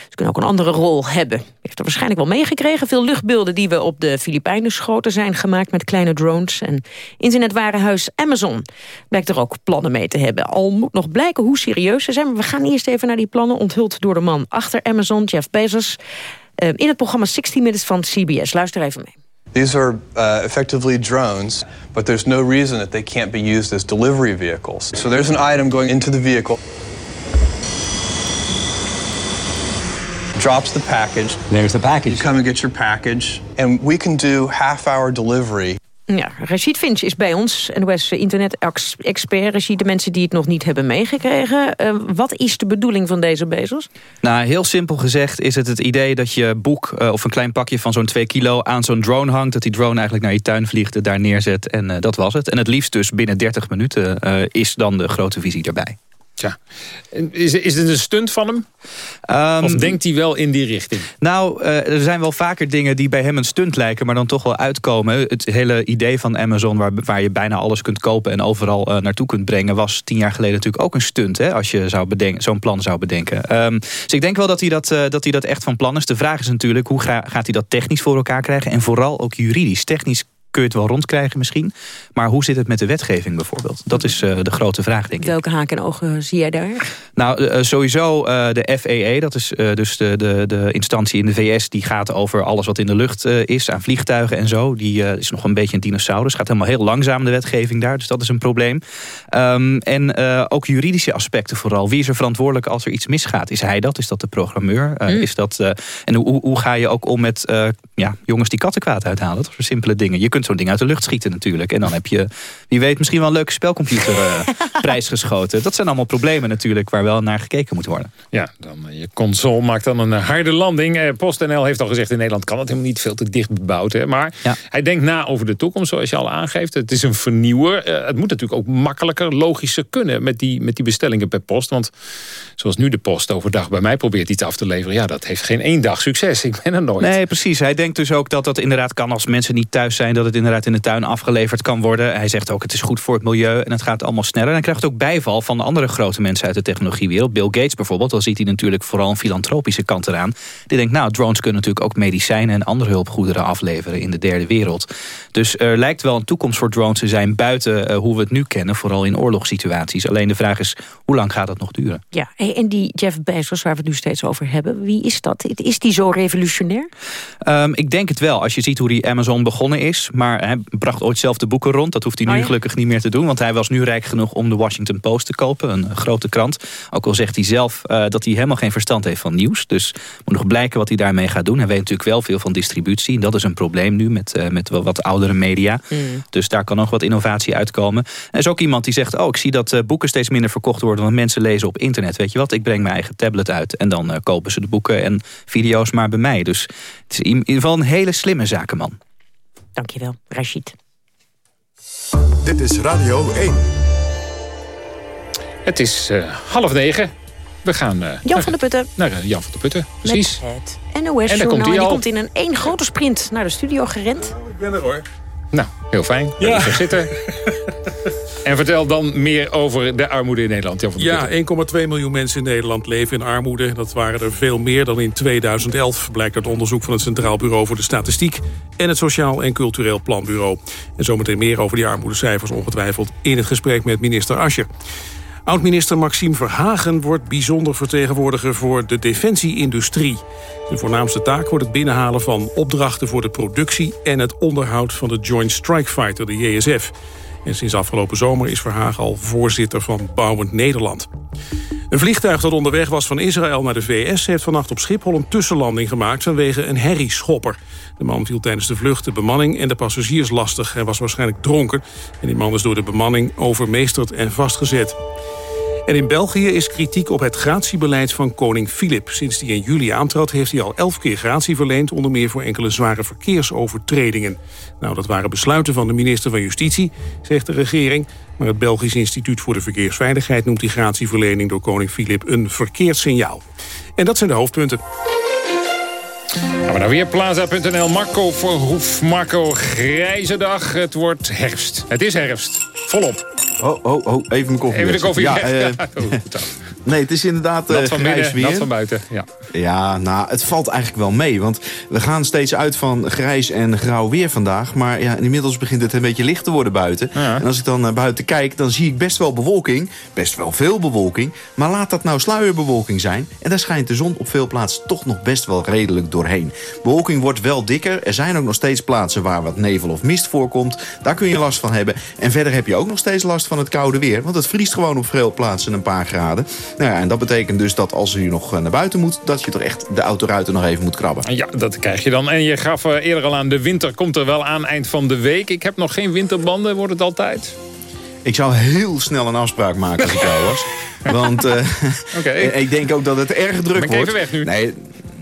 Ze kunnen ook een andere rol hebben. U heeft er waarschijnlijk wel meegekregen. Veel luchtbeelden die we op de Filipijnen schoten zijn gemaakt... met kleine drones. En internetwarenhuis Amazon blijkt er ook plannen mee te hebben. Al moet nog blijken hoe serieus ze zijn. Maar we gaan eerst even naar die plannen. Onthuld door de man achter Amazon, Jeff Bezos... Eh, in het programma 60 Minutes van CBS. Luister even mee. These are uh, effectively drones, but there's no reason that they can't be used as delivery vehicles. So there's an item going into the vehicle. Drops the package. There's the package. You come and get your package, and we can do half-hour delivery. Ja, Rashid Finch is bij ons, NOS internet-expert. Rashid, de mensen die het nog niet hebben meegekregen. Uh, wat is de bedoeling van deze bezels? Nou, heel simpel gezegd is het het idee dat je boek... Uh, of een klein pakje van zo'n 2 kilo aan zo'n drone hangt... dat die drone eigenlijk naar je tuin vliegt, het daar neerzet en uh, dat was het. En het liefst dus binnen 30 minuten is dan de grote visie erbij. Tja. Is, is het een stunt van hem? Um, of denkt hij wel in die richting? Nou, uh, er zijn wel vaker dingen die bij hem een stunt lijken... maar dan toch wel uitkomen. Het hele idee van Amazon... waar, waar je bijna alles kunt kopen en overal uh, naartoe kunt brengen... was tien jaar geleden natuurlijk ook een stunt... Hè, als je zo'n plan zou bedenken. Um, dus ik denk wel dat hij dat, uh, dat hij dat echt van plan is. De vraag is natuurlijk, hoe gaat hij dat technisch voor elkaar krijgen... en vooral ook juridisch. Technisch kun je het wel rondkrijgen misschien. Maar hoe zit het met de wetgeving bijvoorbeeld? Dat is uh, de grote vraag, denk ik. Welke haken en ogen zie jij daar? Nou, uh, sowieso uh, de FAA, dat is dus de, de, de instantie in de VS... die gaat over alles wat in de lucht is, aan vliegtuigen en zo. Die is nog een beetje een dinosaurus. Gaat helemaal heel langzaam, de wetgeving daar. Dus dat is een probleem. Um, en ook juridische aspecten vooral. Wie is er verantwoordelijk als er iets misgaat? Is hij dat? Is dat de programmeur? Mm. Is dat, en hoe, hoe ga je ook om met ja, jongens die kattenkwaad uithalen? Dat soort simpele dingen. Je kunt zo'n ding uit de lucht schieten natuurlijk. En dan heb je, wie weet, misschien wel een leuke spelcomputer uh, prijsgeschoten. Dat zijn allemaal problemen natuurlijk waar wel naar gekeken moet worden. Ja, dan, uh, je console maakt dan een harde landing. PostNL heeft al gezegd, in Nederland kan het helemaal niet veel te dicht bebouwd. Hè? Maar ja. hij denkt na over de toekomst, zoals je al aangeeft. Het is een vernieuwer. het moet natuurlijk ook makkelijker, logischer kunnen met die, met die bestellingen per post. Want zoals nu de post overdag bij mij probeert iets af te leveren. Ja, dat heeft geen één dag succes. Ik ben er nooit. Nee, precies. Hij denkt dus ook dat dat inderdaad kan als mensen niet thuis zijn. Dat het inderdaad in de tuin afgeleverd kan worden. Hij zegt ook het is goed voor het milieu en het gaat allemaal sneller. En hij krijgt ook bijval van andere grote mensen uit de technologiewereld. Bill Gates bijvoorbeeld, dan ziet hij natuurlijk vooral een filantropische kant eraan. Die denkt nou, drones kunnen natuurlijk ook medicijnen en andere hulpgoederen afleveren in de derde wereld. Dus er lijkt wel een toekomst voor drones te zijn buiten uh, hoe we het nu kennen. Vooral in oorlogssituaties. Alleen de vraag is, hoe lang gaat dat nog duren? Ja, en die Jeff Bezos waar we het nu steeds over hebben. Wie is dat? Is die zo revolutionair? Um, ik denk het wel. Als je ziet hoe die Amazon begonnen is. Maar hij bracht ooit zelf de boeken rond. Dat hoeft hij nu oh ja? gelukkig niet meer te doen. Want hij was nu rijk genoeg om de Washington Post te kopen. Een grote krant. Ook al zegt hij zelf uh, dat hij helemaal geen verstand heeft van nieuws. Dus moet nog blijken wat hij daarmee gaat doen. Hij weet natuurlijk wel veel van distributie. En dat is een probleem nu met, uh, met wat oudere media. Mm. Dus daar kan nog wat innovatie uitkomen. Er is ook iemand die zegt... oh, ik zie dat uh, boeken steeds minder verkocht worden... want mensen lezen op internet. Weet je wat, ik breng mijn eigen tablet uit. En dan kopen ze de boeken en video's maar bij mij. Dus het is in ieder geval een hele slimme zakenman. Dankjewel, Rashid. Dit is Radio 1. Het is uh, half negen. We gaan... Uh, Jan naar, van der Putten. Naar uh, Jan van der Putten, precies. Met het NOS en komt die komt in een één grote sprint naar de studio gerend. ik ben er hoor. Nou, heel fijn. Ja. Zitten. en vertel dan meer over de armoede in Nederland. Jan van ja, 1,2 miljoen mensen in Nederland leven in armoede. Dat waren er veel meer dan in 2011. Blijkt uit onderzoek van het Centraal Bureau voor de Statistiek... en het Sociaal en Cultureel Planbureau. En zometeen meer over die armoedecijfers ongetwijfeld... in het gesprek met minister Ascher. Oud-minister Maxime Verhagen wordt bijzonder vertegenwoordiger voor de defensieindustrie. Zijn voornaamste taak wordt het binnenhalen van opdrachten voor de productie... en het onderhoud van de Joint Strike Fighter, de JSF. En sinds afgelopen zomer is Verhagen al voorzitter van Bouwend Nederland. Een vliegtuig dat onderweg was van Israël naar de VS... heeft vannacht op Schiphol een tussenlanding gemaakt vanwege een herrieschopper. De man viel tijdens de vlucht de bemanning en de passagiers lastig. Hij was waarschijnlijk dronken en die man is door de bemanning overmeesterd en vastgezet. En in België is kritiek op het gratiebeleid van koning Filip. Sinds hij in juli aantrad heeft hij al elf keer gratie verleend... onder meer voor enkele zware verkeersovertredingen. Nou, dat waren besluiten van de minister van Justitie, zegt de regering. Maar het Belgisch Instituut voor de Verkeersveiligheid... noemt die gratieverlening door koning Filip een verkeerd signaal. En dat zijn de hoofdpunten. Gaan we naar weerplaza.nl. Marco Verhoef. Marco, grijze dag. Het wordt herfst. Het is herfst. Volop. Oh, oh, oh, even mijn koffie. Even de koffie. Ja, Ja, eh, goed zo. Nee, het is inderdaad Nat eh, van grijs binnen, weer. nat van buiten. Ja. Ja, nou, het valt eigenlijk wel mee. Want we gaan steeds uit van grijs en grauw weer vandaag. Maar ja, inmiddels begint het een beetje licht te worden buiten. En als ik dan naar buiten kijk, dan zie ik best wel bewolking. Best wel veel bewolking. Maar laat dat nou sluierbewolking zijn. En daar schijnt de zon op veel plaatsen toch nog best wel redelijk doorheen. Bewolking wordt wel dikker. Er zijn ook nog steeds plaatsen waar wat nevel of mist voorkomt. Daar kun je last van hebben. En verder heb je ook nog steeds last van het koude weer. Want het vriest gewoon op veel plaatsen een paar graden. Nou ja, en dat betekent dus dat als u nog eh, naar buiten moet... dat je toch echt de autoruiten nog even moet krabben. Ja, dat krijg je dan. En je gaf eh, eerder al aan, de winter komt er wel aan eind van de week. Ik heb nog geen winterbanden, wordt het altijd? Ik zou heel snel een afspraak maken als ik jou was. Want eh, ik denk ook dat het erg druk Ben ik wordt. even weg nu? Nee,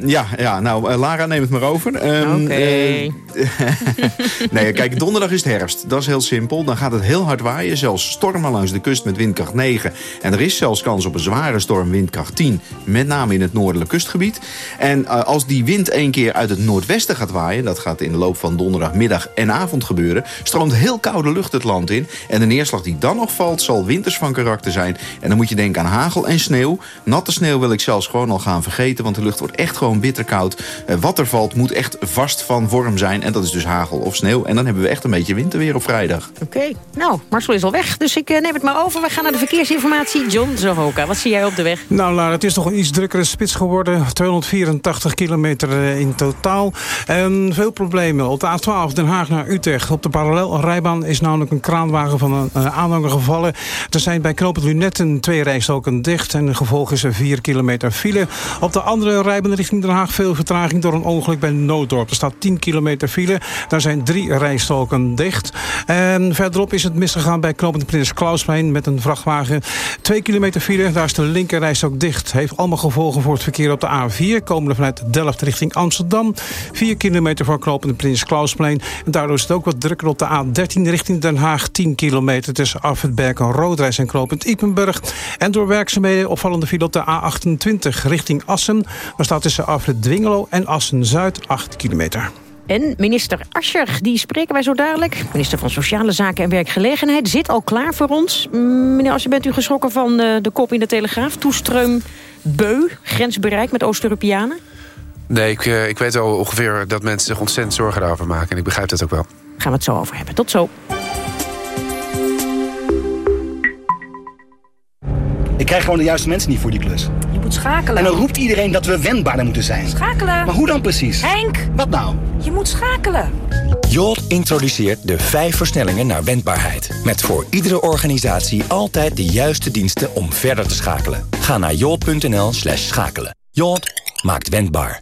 ja, ja, nou, eh, Lara, neem het maar over. Ehm, Oké. eh, nee, kijk, donderdag is het herfst. Dat is heel simpel. Dan gaat het heel hard waaien. Zelfs stormen langs de kust met windkracht 9. En er is zelfs kans op een zware storm, windkracht 10. Met name in het noordelijk kustgebied. En eh, als die wind één keer uit het noordwesten gaat waaien... dat gaat in de loop van donderdagmiddag en avond gebeuren... stroomt heel koude lucht het land in. En de neerslag die dan nog valt, zal winters van karakter zijn. En dan moet je denken aan hagel en sneeuw. Natte sneeuw wil ik zelfs gewoon al gaan vergeten... want de lucht wordt echt gewoon bitterkoud. Eh, wat er valt moet echt vast van vorm zijn. En dat is dus hagel of sneeuw. En dan hebben we echt een beetje winterweer op vrijdag. Oké, nou, Marcel is al weg, dus ik eh, neem het maar over. We gaan naar de verkeersinformatie. John Zahoka, wat zie jij op de weg? Nou, Lara, het is toch een iets drukkere spits geworden. 284 kilometer eh, in totaal. En veel problemen. Op de A12 Den Haag naar Utrecht. Op de parallelrijbaan is namelijk een kraanwagen van een aanhanger gevallen. Er zijn bij knooppunt Lunetten twee rijstroken dicht. En het gevolg is er 4 kilometer file. Op de andere rijbaan richting Den Haag veel vertraging door een ongeluk bij Nooddorp. Er staat 10 kilometer file. Daar zijn drie rijstroken dicht. En verderop is het misgegaan bij knooppunt Prins Klausplein met een vrachtwagen. 2 kilometer file, daar is de linkerrijstrook dicht. Heeft allemaal gevolgen voor het verkeer op de A4. Komende vanuit Delft richting Amsterdam. 4 kilometer voor knooppunt Prins Klausplein. En daardoor is het ook wat drukker op de A13 richting Den Haag. 10 kilometer tussen Afwitberg en Roodreis en knooppunt Ipenburg. En door werkzaamheden opvallende file op de A28 richting Assen. Daar staat tussen Afrit Dwingelo en Assen-Zuid 8 kilometer. En minister Ascher, die spreken wij zo dadelijk. Minister van Sociale Zaken en Werkgelegenheid zit al klaar voor ons. Meneer Ascher, bent u geschrokken van eh, de kop in de Telegraaf? Toestreum Beu, grensbereik met Oost-Europeanen? Nee, ik, eh, ik weet al ongeveer dat mensen zich ontzettend zorgen daarover maken. En ik begrijp dat ook wel. Gaan we het zo over hebben. Tot zo. Ik krijg gewoon de juiste mensen niet voor die klus. Moet schakelen. En dan roept iedereen dat we wendbaarder moeten zijn. Schakelen. Maar hoe dan precies? Henk! Wat nou? Je moet schakelen. Jolt introduceert de vijf versnellingen naar wendbaarheid. Met voor iedere organisatie altijd de juiste diensten om verder te schakelen. Ga naar jolt.nl slash schakelen. Jolt maakt wendbaar.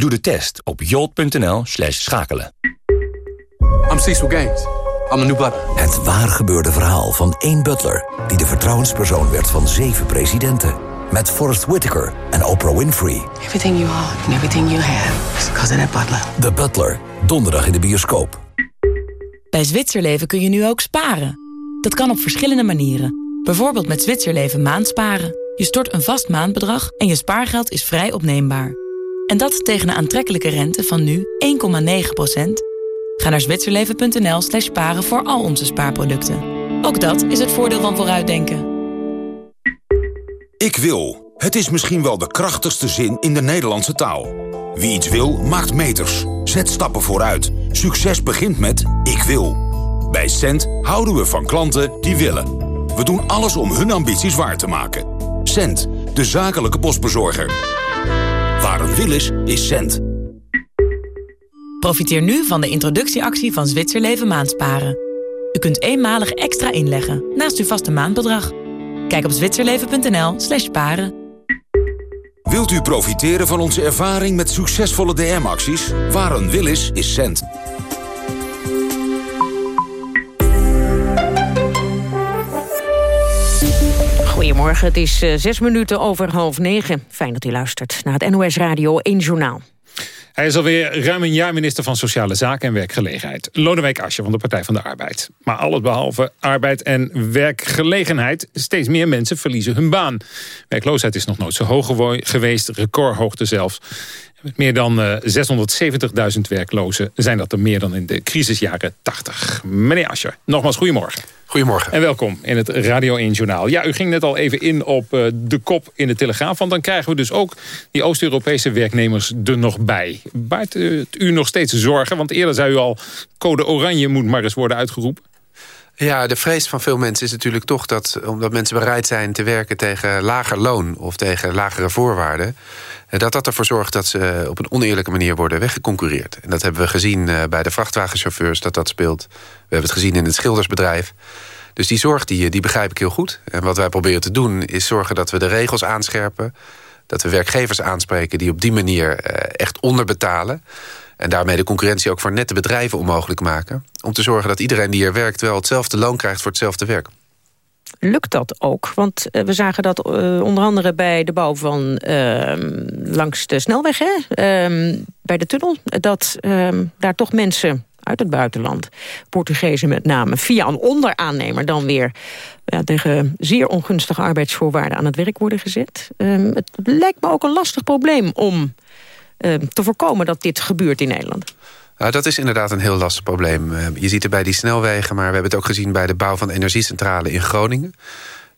Doe de test op jolt.nl slash schakelen. I'm Cecil Gaines. I'm the new butler. Het waar gebeurde verhaal van één butler... die de vertrouwenspersoon werd van zeven presidenten. Met Forrest Whitaker en Oprah Winfrey. Everything you are and everything you have is because of that butler. The Butler, donderdag in de bioscoop. Bij Zwitserleven kun je nu ook sparen. Dat kan op verschillende manieren. Bijvoorbeeld met Zwitserleven maandsparen. Je stort een vast maandbedrag en je spaargeld is vrij opneembaar. En dat tegen een aantrekkelijke rente van nu 1,9% Ga naar zwitserleven.nl slash sparen voor al onze spaarproducten. Ook dat is het voordeel van vooruitdenken. Ik wil. Het is misschien wel de krachtigste zin in de Nederlandse taal. Wie iets wil, maakt meters. Zet stappen vooruit. Succes begint met ik wil. Bij Cent houden we van klanten die willen. We doen alles om hun ambities waar te maken. Cent, de zakelijke postbezorger. Waar een wil is, is Cent. Profiteer nu van de introductieactie van Zwitserleven maandsparen. U kunt eenmalig extra inleggen naast uw vaste maandbedrag. Kijk op zwitserleven.nl slash sparen. Wil Wilt u profiteren van onze ervaring met succesvolle DM-acties? Waar een wil is, is cent. Goedemorgen, het is uh, zes minuten over half negen. Fijn dat u luistert naar het NOS Radio 1 Journaal. Hij is alweer ruim een jaar minister van Sociale Zaken en Werkgelegenheid. Lodewijk Asje van de Partij van de Arbeid. Maar alles behalve arbeid en werkgelegenheid. Steeds meer mensen verliezen hun baan. Werkloosheid is nog nooit zo hoog geweest, recordhoogte zelfs. Met meer dan 670.000 werklozen zijn dat er meer dan in de crisisjaren 80. Meneer Ascher, nogmaals goedemorgen. Goedemorgen. En welkom in het Radio 1 Journaal. Ja, u ging net al even in op uh, de kop in de Telegraaf. Want dan krijgen we dus ook die Oost-Europese werknemers er nog bij. Baart het u nog steeds zorgen? Want eerder zei u al, code oranje moet maar eens worden uitgeroepen. Ja, de vrees van veel mensen is natuurlijk toch dat... omdat mensen bereid zijn te werken tegen lager loon... of tegen lagere voorwaarden... Eh, dat dat ervoor zorgt dat ze op een oneerlijke manier worden weggeconcureerd. En dat hebben we gezien eh, bij de vrachtwagenchauffeurs dat dat speelt. We hebben het gezien in het schildersbedrijf. Dus die zorg die, die begrijp ik heel goed. En wat wij proberen te doen is zorgen dat we de regels aanscherpen. Dat we werkgevers aanspreken die op die manier eh, echt onderbetalen. En daarmee de concurrentie ook voor nette bedrijven onmogelijk maken. Om te zorgen dat iedereen die er werkt wel hetzelfde loon krijgt voor hetzelfde werk. Lukt dat ook? Want eh, we zagen dat uh, onder andere bij de bouw van uh, langs de snelweg, hè? Ehm, bij de tunnel, dat ehm, daar toch mensen uit het buitenland, Portugezen met name, via een onderaannemer dan weer ja, tegen zeer ongunstige arbeidsvoorwaarden aan het werk worden gezet. Ehm, het lijkt me ook een lastig probleem om te voorkomen dat dit gebeurt in Nederland. Nou, dat is inderdaad een heel lastig probleem. Eh, je ziet het bij die snelwegen, maar we hebben het ook gezien... bij de bouw van energiecentrale in Groningen.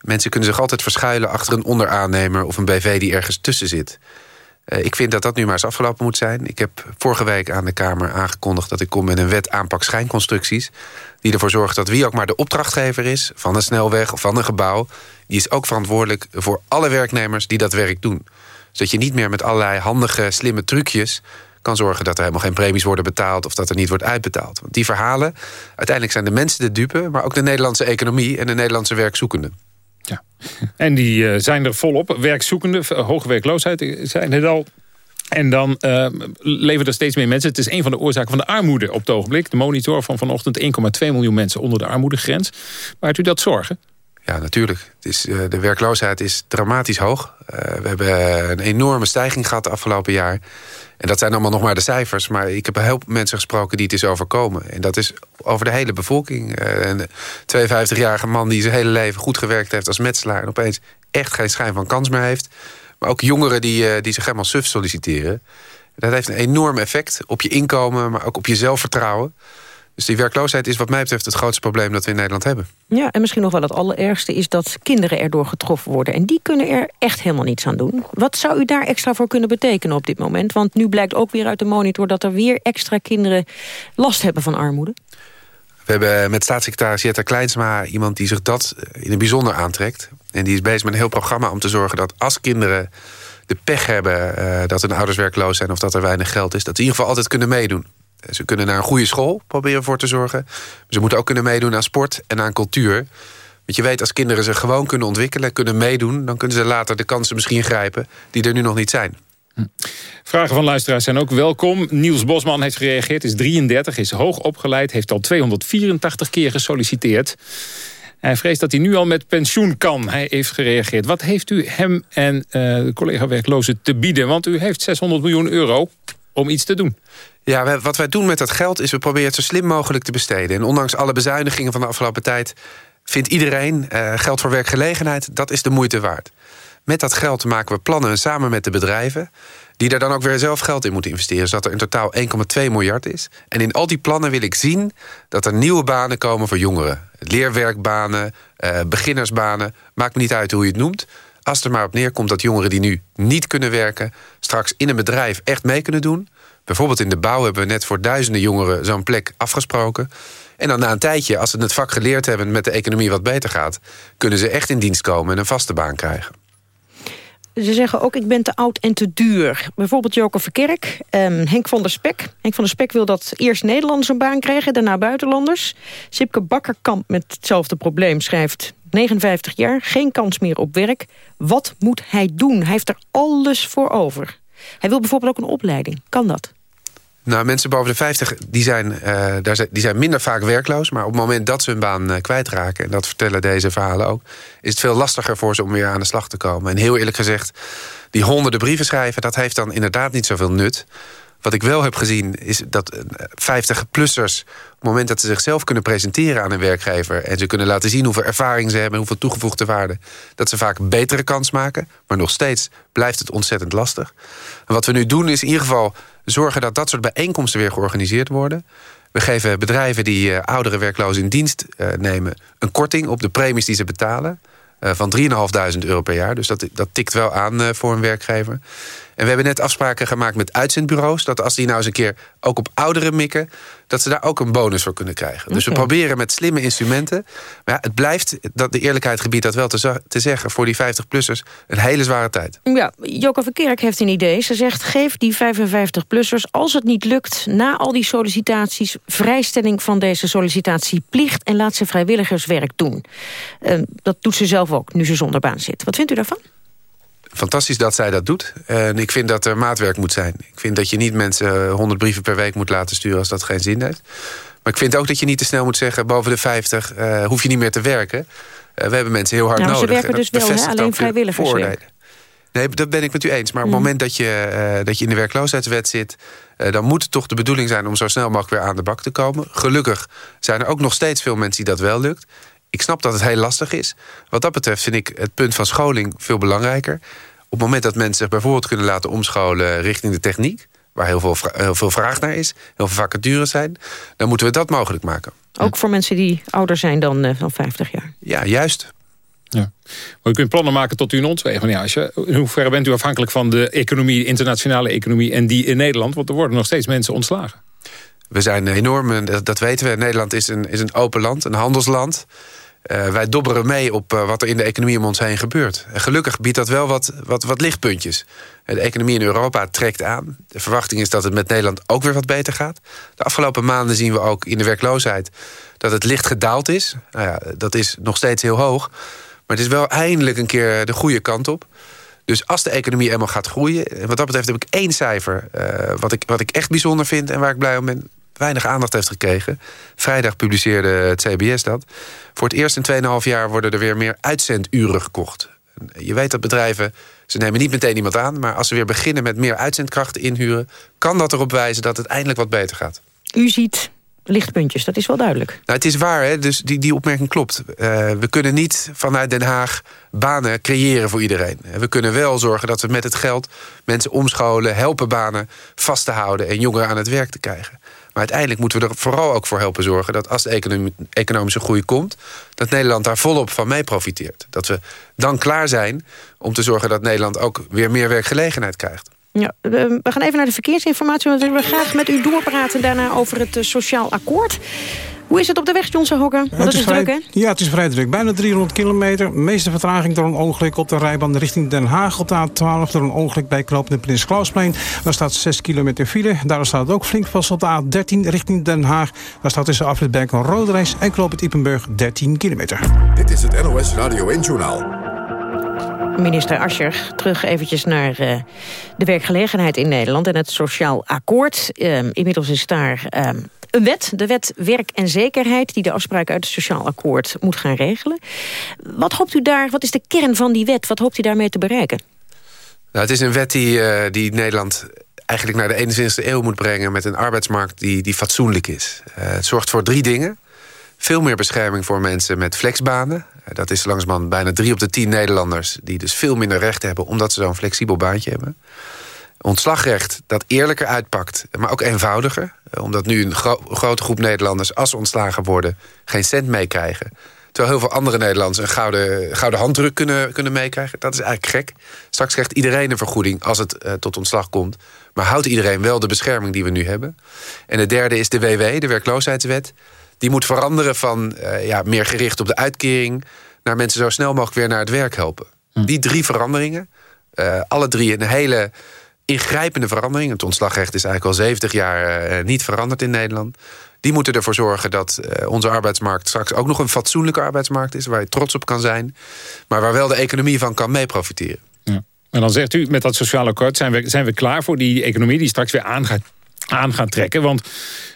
Mensen kunnen zich altijd verschuilen achter een onderaannemer... of een BV die ergens tussen zit. Eh, ik vind dat dat nu maar eens afgelopen moet zijn. Ik heb vorige week aan de Kamer aangekondigd... dat ik kom met een wet aanpak schijnconstructies... die ervoor zorgt dat wie ook maar de opdrachtgever is... van een snelweg of van een gebouw... die is ook verantwoordelijk voor alle werknemers die dat werk doen. Zodat je niet meer met allerlei handige, slimme trucjes kan zorgen dat er helemaal geen premies worden betaald... of dat er niet wordt uitbetaald. Want die verhalen, uiteindelijk zijn de mensen de dupe... maar ook de Nederlandse economie en de Nederlandse werkzoekenden. Ja. En die uh, zijn er volop. Werkzoekenden, hoge werkloosheid eh, zijn het al. En dan uh, leven er steeds meer mensen. Het is een van de oorzaken van de armoede op het ogenblik. De monitor van vanochtend 1,2 miljoen mensen onder de armoedegrens. Maakt u dat zorgen? Ja, natuurlijk. Uh, de werkloosheid is dramatisch hoog. Uh, we hebben een enorme stijging gehad het afgelopen jaar. En dat zijn allemaal nog maar de cijfers. Maar ik heb heel veel mensen gesproken die het is overkomen. En dat is over de hele bevolking. Een 52-jarige man die zijn hele leven goed gewerkt heeft als metselaar... en opeens echt geen schijn van kans meer heeft. Maar ook jongeren die, die zich helemaal suf solliciteren. Dat heeft een enorm effect op je inkomen, maar ook op je zelfvertrouwen. Dus die werkloosheid is wat mij betreft het grootste probleem dat we in Nederland hebben. Ja, en misschien nog wel het allerergste is dat kinderen erdoor getroffen worden. En die kunnen er echt helemaal niets aan doen. Wat zou u daar extra voor kunnen betekenen op dit moment? Want nu blijkt ook weer uit de monitor dat er weer extra kinderen last hebben van armoede. We hebben met staatssecretaris Jetta Kleinsma iemand die zich dat in het bijzonder aantrekt. En die is bezig met een heel programma om te zorgen dat als kinderen de pech hebben... Uh, dat hun ouders werkloos zijn of dat er weinig geld is... dat ze in ieder geval altijd kunnen meedoen. Ze kunnen naar een goede school proberen voor te zorgen. Ze moeten ook kunnen meedoen aan sport en aan cultuur. Want je weet, als kinderen zich gewoon kunnen ontwikkelen, kunnen meedoen... dan kunnen ze later de kansen misschien grijpen die er nu nog niet zijn. Vragen van luisteraars zijn ook welkom. Niels Bosman heeft gereageerd, is 33, is hoog opgeleid... heeft al 284 keer gesolliciteerd. Hij vreest dat hij nu al met pensioen kan. Hij heeft gereageerd. Wat heeft u hem en uh, de collega-werklozen te bieden? Want u heeft 600 miljoen euro om iets te doen. Ja, wat wij doen met dat geld is we proberen het zo slim mogelijk te besteden. En ondanks alle bezuinigingen van de afgelopen tijd... vindt iedereen uh, geld voor werkgelegenheid, dat is de moeite waard. Met dat geld maken we plannen samen met de bedrijven... die daar dan ook weer zelf geld in moeten investeren... zodat er in totaal 1,2 miljard is. En in al die plannen wil ik zien dat er nieuwe banen komen voor jongeren. Leerwerkbanen, uh, beginnersbanen, maakt me niet uit hoe je het noemt... Als er maar op neerkomt dat jongeren die nu niet kunnen werken... straks in een bedrijf echt mee kunnen doen. Bijvoorbeeld in de bouw hebben we net voor duizenden jongeren zo'n plek afgesproken. En dan na een tijdje, als ze het vak geleerd hebben... met de economie wat beter gaat... kunnen ze echt in dienst komen en een vaste baan krijgen. Ze zeggen ook, ik ben te oud en te duur. Bijvoorbeeld Joker Verkerk, um, Henk van der Spek. Henk van der Spek wil dat eerst Nederlanders een baan krijgen... daarna buitenlanders. Sipke Bakkerkamp met hetzelfde probleem schrijft... 59 jaar, geen kans meer op werk. Wat moet hij doen? Hij heeft er alles voor over. Hij wil bijvoorbeeld ook een opleiding. Kan dat? Nou, mensen boven de 50 die zijn, uh, daar die zijn minder vaak werkloos. Maar op het moment dat ze hun baan uh, kwijtraken... en dat vertellen deze verhalen ook... is het veel lastiger voor ze om weer aan de slag te komen. En heel eerlijk gezegd, die honderden brieven schrijven... dat heeft dan inderdaad niet zoveel nut. Wat ik wel heb gezien is dat 50-plussers... op het moment dat ze zichzelf kunnen presenteren aan een werkgever... en ze kunnen laten zien hoeveel ervaring ze hebben... en hoeveel toegevoegde waarde... dat ze vaak een betere kans maken. Maar nog steeds blijft het ontzettend lastig. En wat we nu doen is in ieder geval zorgen dat dat soort bijeenkomsten weer georganiseerd worden. We geven bedrijven die uh, oudere werklozen in dienst uh, nemen... een korting op de premies die ze betalen... Uh, van 3.500 euro per jaar. Dus dat, dat tikt wel aan voor een werkgever. En we hebben net afspraken gemaakt met uitzendbureaus... dat als die nou eens een keer ook op ouderen mikken... dat ze daar ook een bonus voor kunnen krijgen. Dus we proberen met slimme instrumenten. Maar ja, het blijft, dat de eerlijkheid gebied dat wel te, te zeggen... voor die 50-plussers een hele zware tijd. Ja, Joko Verkerk heeft een idee. Ze zegt, geef die 55-plussers, als het niet lukt... na al die sollicitaties, vrijstelling van deze sollicitatieplicht... en laat ze vrijwilligerswerk doen. Uh, dat doet ze zelf ook, nu ze zonder baan zit. Wat vindt u daarvan? Fantastisch dat zij dat doet. En ik vind dat er maatwerk moet zijn. Ik vind dat je niet mensen 100 brieven per week moet laten sturen... als dat geen zin heeft. Maar ik vind ook dat je niet te snel moet zeggen... boven de 50 uh, hoef je niet meer te werken. Uh, we hebben mensen heel hard nou, nodig. Ze werken dus wel, hè? alleen vrijwilligerswerk. Nee, dat ben ik met u eens. Maar op het mm. moment dat je, uh, dat je in de werkloosheidswet zit... dan moet het toch de bedoeling zijn om zo snel mogelijk weer aan de bak te komen. Gelukkig zijn er ook nog steeds veel mensen die dat wel lukt ik snap dat het heel lastig is. Wat dat betreft vind ik het punt van scholing veel belangrijker. Op het moment dat mensen zich bijvoorbeeld kunnen laten omscholen richting de techniek... waar heel veel, heel veel vraag naar is, heel veel vacatures zijn... dan moeten we dat mogelijk maken. Ook voor mensen die ouder zijn dan, uh, dan 50 jaar? Ja, juist. Ja. Maar u kunt plannen maken tot u een ontwegen. Ja, als je, in hoeverre bent u afhankelijk van de economie, internationale economie... en die in Nederland? Want er worden nog steeds mensen ontslagen. We zijn enorm, dat, dat weten we. Nederland is een, is een open land, een handelsland... Uh, wij dobberen mee op uh, wat er in de economie om ons heen gebeurt. En gelukkig biedt dat wel wat, wat, wat lichtpuntjes. De economie in Europa trekt aan. De verwachting is dat het met Nederland ook weer wat beter gaat. De afgelopen maanden zien we ook in de werkloosheid... dat het licht gedaald is. Nou ja, dat is nog steeds heel hoog. Maar het is wel eindelijk een keer de goede kant op. Dus als de economie eenmaal gaat groeien... en wat dat betreft heb ik één cijfer... Uh, wat, ik, wat ik echt bijzonder vind en waar ik blij om ben weinig aandacht heeft gekregen. Vrijdag publiceerde het CBS dat. Voor het eerst in 2,5 jaar worden er weer meer uitzenduren gekocht. Je weet dat bedrijven, ze nemen niet meteen iemand aan... maar als ze weer beginnen met meer uitzendkrachten inhuren... kan dat erop wijzen dat het eindelijk wat beter gaat. U ziet lichtpuntjes, dat is wel duidelijk. Nou, het is waar, hè? dus die, die opmerking klopt. Uh, we kunnen niet vanuit Den Haag banen creëren voor iedereen. We kunnen wel zorgen dat we met het geld mensen omscholen... helpen banen vast te houden en jongeren aan het werk te krijgen. Maar uiteindelijk moeten we er vooral ook voor helpen zorgen... dat als de economische groei komt... dat Nederland daar volop van mee profiteert. Dat we dan klaar zijn om te zorgen dat Nederland ook weer meer werkgelegenheid krijgt. Ja, we gaan even naar de verkeersinformatie. Want we willen graag met u doorpraten daarna over het eh, sociaal akkoord. Hoe is het op de weg, Johnson Hokken? Ja, het is, vrij, druk, hè? Ja, het is vrij druk. Bijna 300 kilometer. meeste vertraging door een ongeluk op de rijbaan richting Den Haag op de A12. Door een ongeluk bij Knoopende Prins Klausplein. Daar staat 6 kilometer file. Daar staat het ook flink vast op de A13 richting Den Haag. Daar staat tussen afrit Berk en Roderijs en Knoopend Ippenburg 13 kilometer. Dit is het NOS Radio 1 Journaal. Minister Ascher, terug eventjes naar uh, de werkgelegenheid in Nederland... en het sociaal akkoord. Uh, inmiddels is daar... Uh, een wet, de wet Werk en Zekerheid... die de afspraken uit het Sociaal Akkoord moet gaan regelen. Wat hoopt u daar, wat is de kern van die wet? Wat hoopt u daarmee te bereiken? Nou, het is een wet die, uh, die Nederland eigenlijk naar de 21e eeuw moet brengen... met een arbeidsmarkt die, die fatsoenlijk is. Uh, het zorgt voor drie dingen. Veel meer bescherming voor mensen met flexbanen. Uh, dat is langzamerhand bijna drie op de tien Nederlanders... die dus veel minder recht hebben omdat ze zo'n flexibel baantje hebben ontslagrecht dat eerlijker uitpakt, maar ook eenvoudiger. Eh, omdat nu een grote groep Nederlanders, als ze ontslagen worden... geen cent meekrijgen. Terwijl heel veel andere Nederlanders een gouden, gouden handdruk kunnen, kunnen meekrijgen. Dat is eigenlijk gek. Straks krijgt iedereen een vergoeding als het uh, tot ontslag komt. Maar houdt iedereen wel de bescherming die we nu hebben. En de derde is de WW, de werkloosheidswet. Die moet veranderen van uh, ja, meer gericht op de uitkering... naar mensen zo snel mogelijk weer naar het werk helpen. Hm. Die drie veranderingen, uh, alle drie een hele ingrijpende verandering. Het ontslagrecht is eigenlijk al 70 jaar uh, niet veranderd in Nederland. Die moeten ervoor zorgen dat uh, onze arbeidsmarkt straks ook nog een fatsoenlijke arbeidsmarkt is... waar je trots op kan zijn, maar waar wel de economie van kan mee profiteren. Ja. En dan zegt u, met dat sociaal akkoord zijn we, zijn we klaar voor die economie... die straks weer aan gaat aan gaan trekken. Want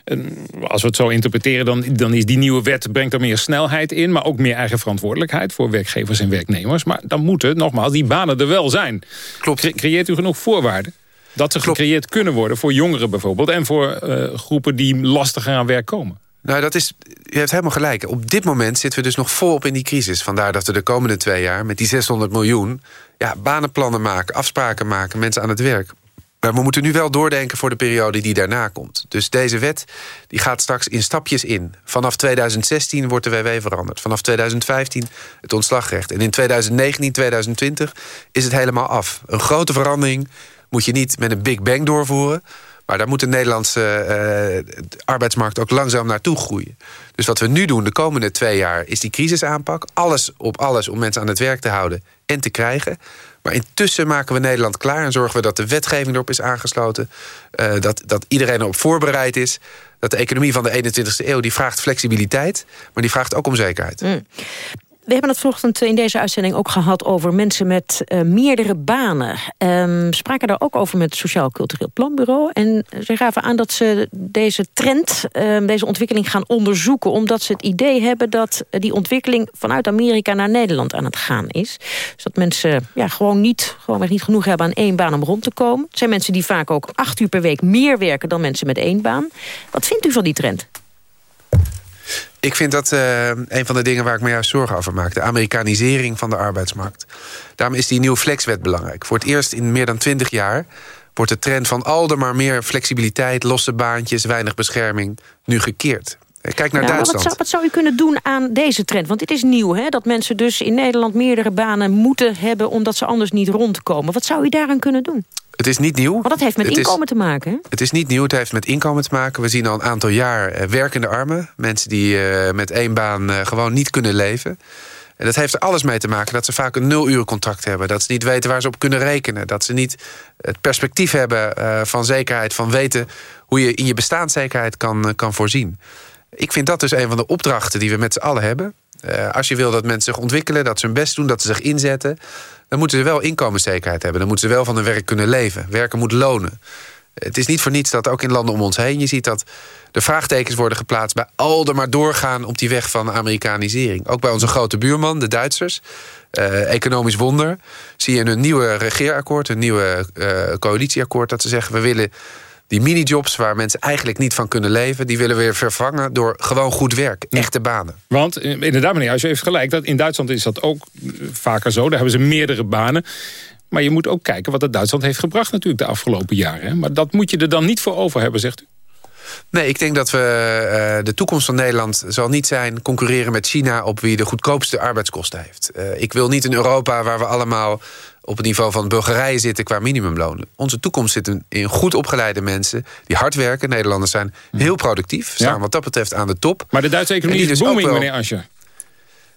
eh, als we het zo interpreteren, dan, dan is die nieuwe wet... brengt er meer snelheid in, maar ook meer eigen verantwoordelijkheid... voor werkgevers en werknemers. Maar dan moeten, nogmaals, die banen er wel zijn. Klopt. Creëert u genoeg voorwaarden? Dat ze gecreëerd kunnen worden voor jongeren bijvoorbeeld... en voor uh, groepen die lastiger aan werk komen. Nou, dat is, je hebt helemaal gelijk. Op dit moment zitten we dus nog volop in die crisis. Vandaar dat we de komende twee jaar met die 600 miljoen... Ja, banenplannen maken, afspraken maken, mensen aan het werk. Maar we moeten nu wel doordenken voor de periode die daarna komt. Dus deze wet die gaat straks in stapjes in. Vanaf 2016 wordt de WW veranderd. Vanaf 2015 het ontslagrecht. En in 2019, 2020 is het helemaal af. Een grote verandering moet je niet met een big bang doorvoeren... Maar daar moet de Nederlandse uh, arbeidsmarkt ook langzaam naartoe groeien. Dus wat we nu doen de komende twee jaar is die crisisaanpak. Alles op alles om mensen aan het werk te houden en te krijgen. Maar intussen maken we Nederland klaar en zorgen we dat de wetgeving erop is aangesloten. Uh, dat, dat iedereen erop voorbereid is. Dat de economie van de 21ste eeuw die vraagt flexibiliteit, maar die vraagt ook om zekerheid. Mm. We hebben het vanochtend in deze uitzending ook gehad over mensen met uh, meerdere banen. Um, spraken daar ook over met het Sociaal Cultureel Planbureau. En ze gaven aan dat ze deze trend, um, deze ontwikkeling gaan onderzoeken... omdat ze het idee hebben dat die ontwikkeling vanuit Amerika naar Nederland aan het gaan is. Dus dat mensen ja, gewoon, niet, gewoon niet genoeg hebben aan één baan om rond te komen. Het zijn mensen die vaak ook acht uur per week meer werken dan mensen met één baan. Wat vindt u van die trend? Ik vind dat uh, een van de dingen waar ik me juist zorgen over maak. De Amerikanisering van de arbeidsmarkt. Daarom is die nieuwe flexwet belangrijk. Voor het eerst in meer dan twintig jaar wordt de trend van al de maar meer flexibiliteit... losse baantjes, weinig bescherming, nu gekeerd. Kijk naar Duitsland. Wat zou, wat zou, u kunnen doen aan deze trend? Want dit is nieuw, hè? dat mensen dus in Nederland meerdere banen moeten hebben... omdat ze anders niet rondkomen. Wat zou u daaraan kunnen doen? Het is niet nieuw. Want dat heeft met het inkomen te maken. Hè? Het is niet nieuw, het heeft met inkomen te maken. We zien al een aantal jaar uh, werkende armen. Mensen die uh, met één baan uh, gewoon niet kunnen leven. En dat heeft er alles mee te maken dat ze vaak een nul contract hebben. Dat ze niet weten waar ze op kunnen rekenen. Dat ze niet het perspectief hebben van zekerheid. Van weten hoe je in je bestaanszekerheid kan, kan voorzien. Ik vind dat dus een van de opdrachten die we met z'n allen hebben. als je wil dat mensen zich ontwikkelen, dat ze hun best doen, dat ze zich inzetten dan moeten ze wel inkomenszekerheid hebben. Dan moeten ze wel van hun werk kunnen leven. Werken moet lonen. Het is niet voor niets dat ook in landen om ons heen... je ziet dat de vraagtekens worden geplaatst... bij al er maar doorgaan op die weg van Amerikanisering. Ook bij onze grote buurman, de Duitsers. Uh, economisch wonder. Zie je in hun nieuwe regeerakkoord... een nieuwe uh, coalitieakkoord... dat ze zeggen we willen die minijobs waar mensen eigenlijk niet van kunnen leven... die willen we weer vervangen door gewoon goed werk. Echte banen. Want eh, inderdaad, meneer Als je heeft gelijk... dat in Duitsland is dat ook vaker zo. Daar hebben ze meerdere banen. Maar je moet ook kijken wat het Duitsland heeft gebracht natuurlijk de afgelopen jaren. Maar dat moet je er dan niet voor over hebben, zegt u? Nee, ik denk dat we uh, de toekomst van Nederland zal niet zijn... concurreren met China op wie de goedkoopste arbeidskosten heeft. Uh, ik wil niet een Europa waar we allemaal op het niveau van Bulgarije zitten qua minimumlonen. Onze toekomst zit in goed opgeleide mensen die hard werken. Nederlanders zijn heel productief, staan ja. wat dat betreft aan de top. Maar de Duitse economie is dus booming, wel... meneer Ascher.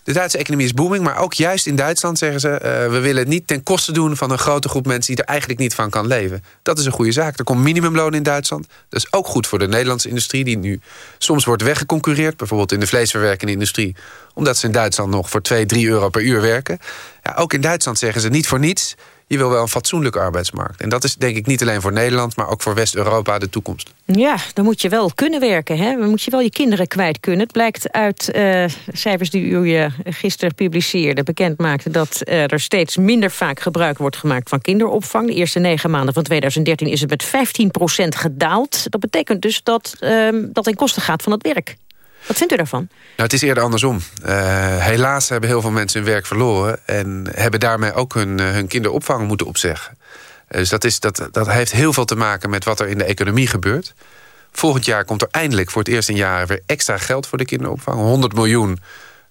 De Duitse economie is booming, maar ook juist in Duitsland zeggen ze... Uh, we willen het niet ten koste doen van een grote groep mensen... die er eigenlijk niet van kan leven. Dat is een goede zaak. Er komt minimumloon in Duitsland. Dat is ook goed voor de Nederlandse industrie... die nu soms wordt weggeconcurreerd. Bijvoorbeeld in de vleesverwerkende industrie. Omdat ze in Duitsland nog voor 2, 3 euro per uur werken. Ja, ook in Duitsland zeggen ze niet voor niets je wil wel een fatsoenlijke arbeidsmarkt. En dat is denk ik niet alleen voor Nederland... maar ook voor West-Europa de toekomst. Ja, dan moet je wel kunnen werken. Hè? Dan moet je wel je kinderen kwijt kunnen. Het blijkt uit uh, cijfers die u uh, gisteren publiceerde... bekend maakte dat uh, er steeds minder vaak gebruik wordt gemaakt van kinderopvang. De eerste negen maanden van 2013 is het met 15% gedaald. Dat betekent dus dat ehm, dat ten koste gaat van het werk. Wat vindt u daarvan? Nou, het is eerder andersom. Uh, helaas hebben heel veel mensen hun werk verloren... en hebben daarmee ook hun, uh, hun kinderopvang moeten opzeggen. Uh, dus dat, is, dat, dat heeft heel veel te maken met wat er in de economie gebeurt. Volgend jaar komt er eindelijk voor het eerst in jaren... weer extra geld voor de kinderopvang. 100 miljoen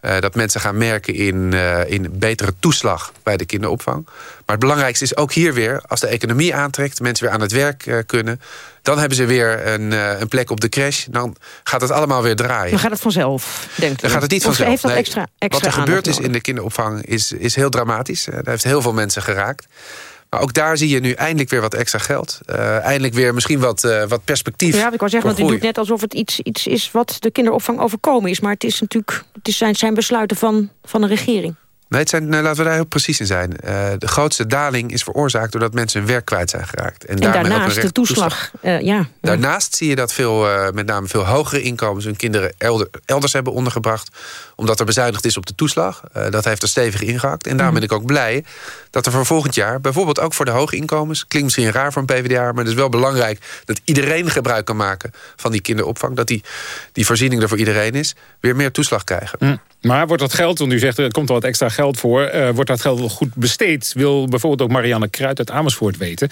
uh, dat mensen gaan merken in, uh, in betere toeslag bij de kinderopvang. Maar het belangrijkste is ook hier weer... als de economie aantrekt, mensen weer aan het werk uh, kunnen... dan hebben ze weer een, een plek op de crash. Dan gaat het allemaal weer draaien. Dan gaat het vanzelf, denkt u? Dan gaat het niet vanzelf. Heeft dat extra, extra Wat er gebeurd is in de kinderopvang is, is heel dramatisch. dat heeft heel veel mensen geraakt. Maar ook daar zie je nu eindelijk weer wat extra geld. Uh, eindelijk weer misschien wat, uh, wat perspectief. Ja, ik wou zeggen, want u doet net alsof het iets, iets is wat de kinderopvang overkomen is. Maar het is natuurlijk het is zijn, zijn besluiten van, van de regering. Nee, het zijn, nou, laten we daar heel precies in zijn. Uh, de grootste daling is veroorzaakt doordat mensen hun werk kwijt zijn geraakt. En, en daarnaast de toeslag. toeslag. Uh, ja, daarnaast zie je dat veel, uh, met name veel hogere inkomens... hun kinderen elder, elders hebben ondergebracht. Omdat er bezuinigd is op de toeslag. dat heeft er stevig ingehakt. En daarom mm. ben ik ook blij dat er voor volgend jaar... bijvoorbeeld ook voor de hoge inkomens... klinkt misschien raar voor een PvdA... maar het is wel belangrijk dat iedereen gebruik kan maken... van die kinderopvang. Dat die, die voorziening er voor iedereen is. Weer meer toeslag krijgen. Mm. Maar wordt dat geld, want u zegt er komt er wat extra geld voor... Uh, wordt dat geld wel goed besteed? Wil bijvoorbeeld ook Marianne Kruid uit Amersfoort weten.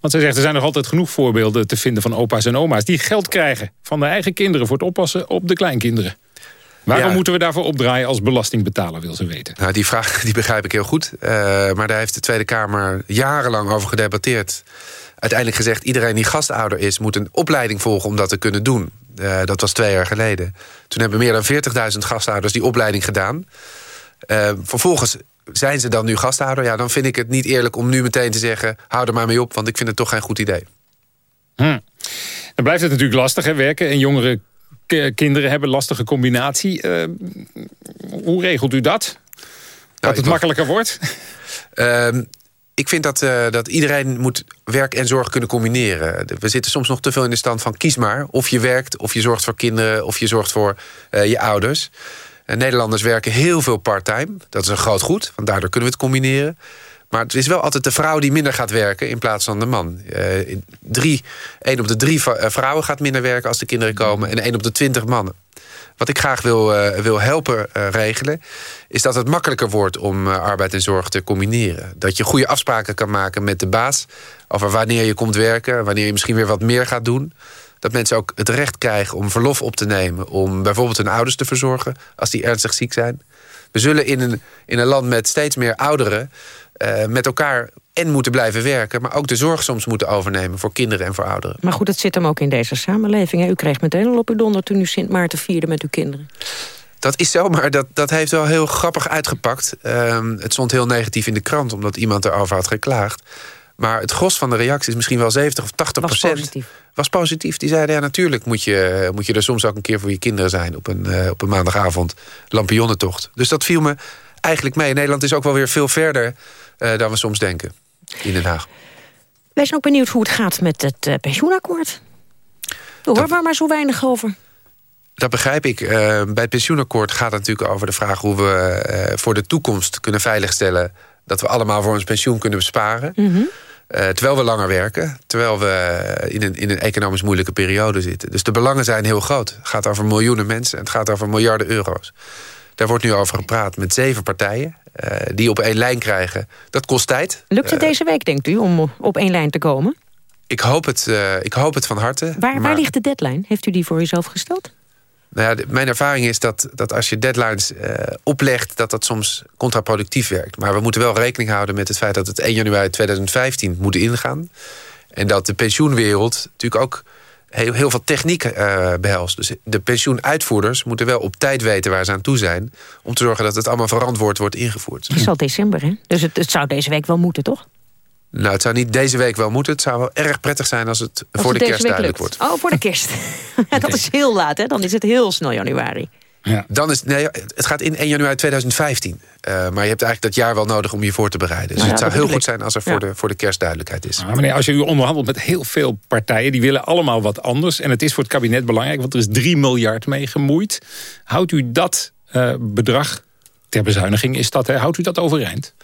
Want zij zegt er zijn nog altijd genoeg voorbeelden te vinden... van opa's en oma's die geld krijgen van de eigen kinderen... voor het oppassen op de kleinkinderen. Waarom moeten we daarvoor opdraaien als belastingbetaler, wil ze weten? Nou, die vraag die begrijp ik heel goed. Uh, maar daar heeft de Tweede Kamer jarenlang over gedebatteerd. Uiteindelijk gezegd, iedereen die gastouder is... moet een opleiding volgen om dat te kunnen doen. Uh, dat was twee jaar geleden. Toen hebben meer dan 40.000 gastouders die opleiding gedaan. Uh, vervolgens zijn ze dan nu gasthouder? Ja, dan vind ik het niet eerlijk om nu meteen te zeggen... hou er maar mee op, want ik vind het toch geen goed idee. Hm. Dan blijft het natuurlijk lastig, hè, werken. En jongere kinderen hebben lastige combinatie. Uh, hoe regelt u dat? Dat nou, het makkelijker wordt? Ehm, ik vind dat, uh, dat iedereen moet werk en zorg kunnen combineren. We zitten soms nog te veel in de stand van kies maar. Of je werkt, of je zorgt voor kinderen, of je zorgt voor uh, je ouders. Nederlanders werken heel veel part-time. Dat is een groot goed, want daardoor kunnen we het combineren. Maar het is wel altijd de vrouw die minder gaat werken in plaats van de man. Uh, drie, één op de drie vrouwen gaat minder werken als de kinderen komen... en één op de twintig mannen. Wat ik graag wil, uh, wil helpen regelen... is dat het makkelijker wordt om arbeid en zorg te combineren. Dat je goede afspraken kan maken met de baas... over wanneer je komt werken, wanneer je misschien weer wat meer gaat doen. Dat mensen ook het recht krijgen om verlof op te nemen... om bijvoorbeeld hun ouders te verzorgen als die ernstig ziek zijn. We zullen in een, in een land met steeds meer ouderen... met elkaar en moeten blijven werken... maar ook de zorg soms moeten overnemen voor kinderen en voor ouderen. Maar goed, het zit hem ook in deze samenleving. Hè? U kreeg meteen al op uw donder toen u Sint Maarten vierde met uw kinderen. Dat is zo, maar dat, dat heeft wel heel grappig uitgepakt. Um, het stond heel negatief in de krant, omdat iemand erover had geklaagd. Maar het gros van de reacties, misschien wel 70 of 80 was procent... Positief. Was positief. Die zeiden, ja, natuurlijk moet je, moet je er soms ook een keer voor je kinderen zijn... op een, uh, op een maandagavond, lampionnentocht. Dus dat viel me eigenlijk mee. Nederland is ook wel weer veel verder uh, dan we soms denken in Den Haag. Wij zijn ook benieuwd hoe het gaat met het uh, pensioenakkoord. Daar horen we maar zo weinig over. Dat begrijp ik. Uh, bij het pensioenakkoord gaat het natuurlijk over de vraag... hoe we voor de toekomst kunnen veiligstellen... dat we allemaal voor ons pensioen kunnen besparen. Mm -hmm. terwijl we langer werken. Terwijl we in een, in een economisch moeilijke periode zitten. Dus de belangen zijn heel groot. Het gaat over miljoenen mensen en het gaat over miljarden euro's. Daar wordt nu over gepraat met zeven partijen. Uh, die op één lijn krijgen. Dat kost tijd. Lukt het uh, deze week, denkt u, om op één lijn te komen? Ik hoop het, uh, ik hoop het van harte. Waar, maar... waar ligt de deadline? Heeft u die voor uzelf gesteld? Nou ja, de, mijn ervaring is dat, dat als je deadlines oplegt... dat dat soms contraproductief werkt. Maar we moeten wel rekening houden met het feit... dat het 1 januari 2015 moet ingaan. En dat de pensioenwereld natuurlijk ook heel, heel veel techniek uh, behelst. Dus de pensioenuitvoerders moeten wel op tijd weten waar ze aan toe zijn... om te zorgen dat het allemaal verantwoord wordt ingevoerd. Het is al december, hè? Dus het, het zou deze week wel moeten, toch? Nou, het zou niet deze week wel moeten. Het zou wel erg prettig zijn als het voor de kerst duidelijk wordt. Oh, voor de kerst. dat is heel laat, hè? Dan is het heel snel januari. Ja. Dan is, nee, het gaat in 1 januari 2015. Uh, maar je hebt eigenlijk dat jaar wel nodig om je voor te bereiden. Dus nou ja, het zou heel goed zijn als er voor, ja. de, voor de kerst duidelijkheid is. Maar meneer, als je u onderhandelt met heel veel partijen... die willen allemaal wat anders. En het is voor het kabinet belangrijk, want er is 3 miljard mee gemoeid. Houdt u dat uh, bedrag ter bezuiniging, is dat, hè, houdt u dat overeind?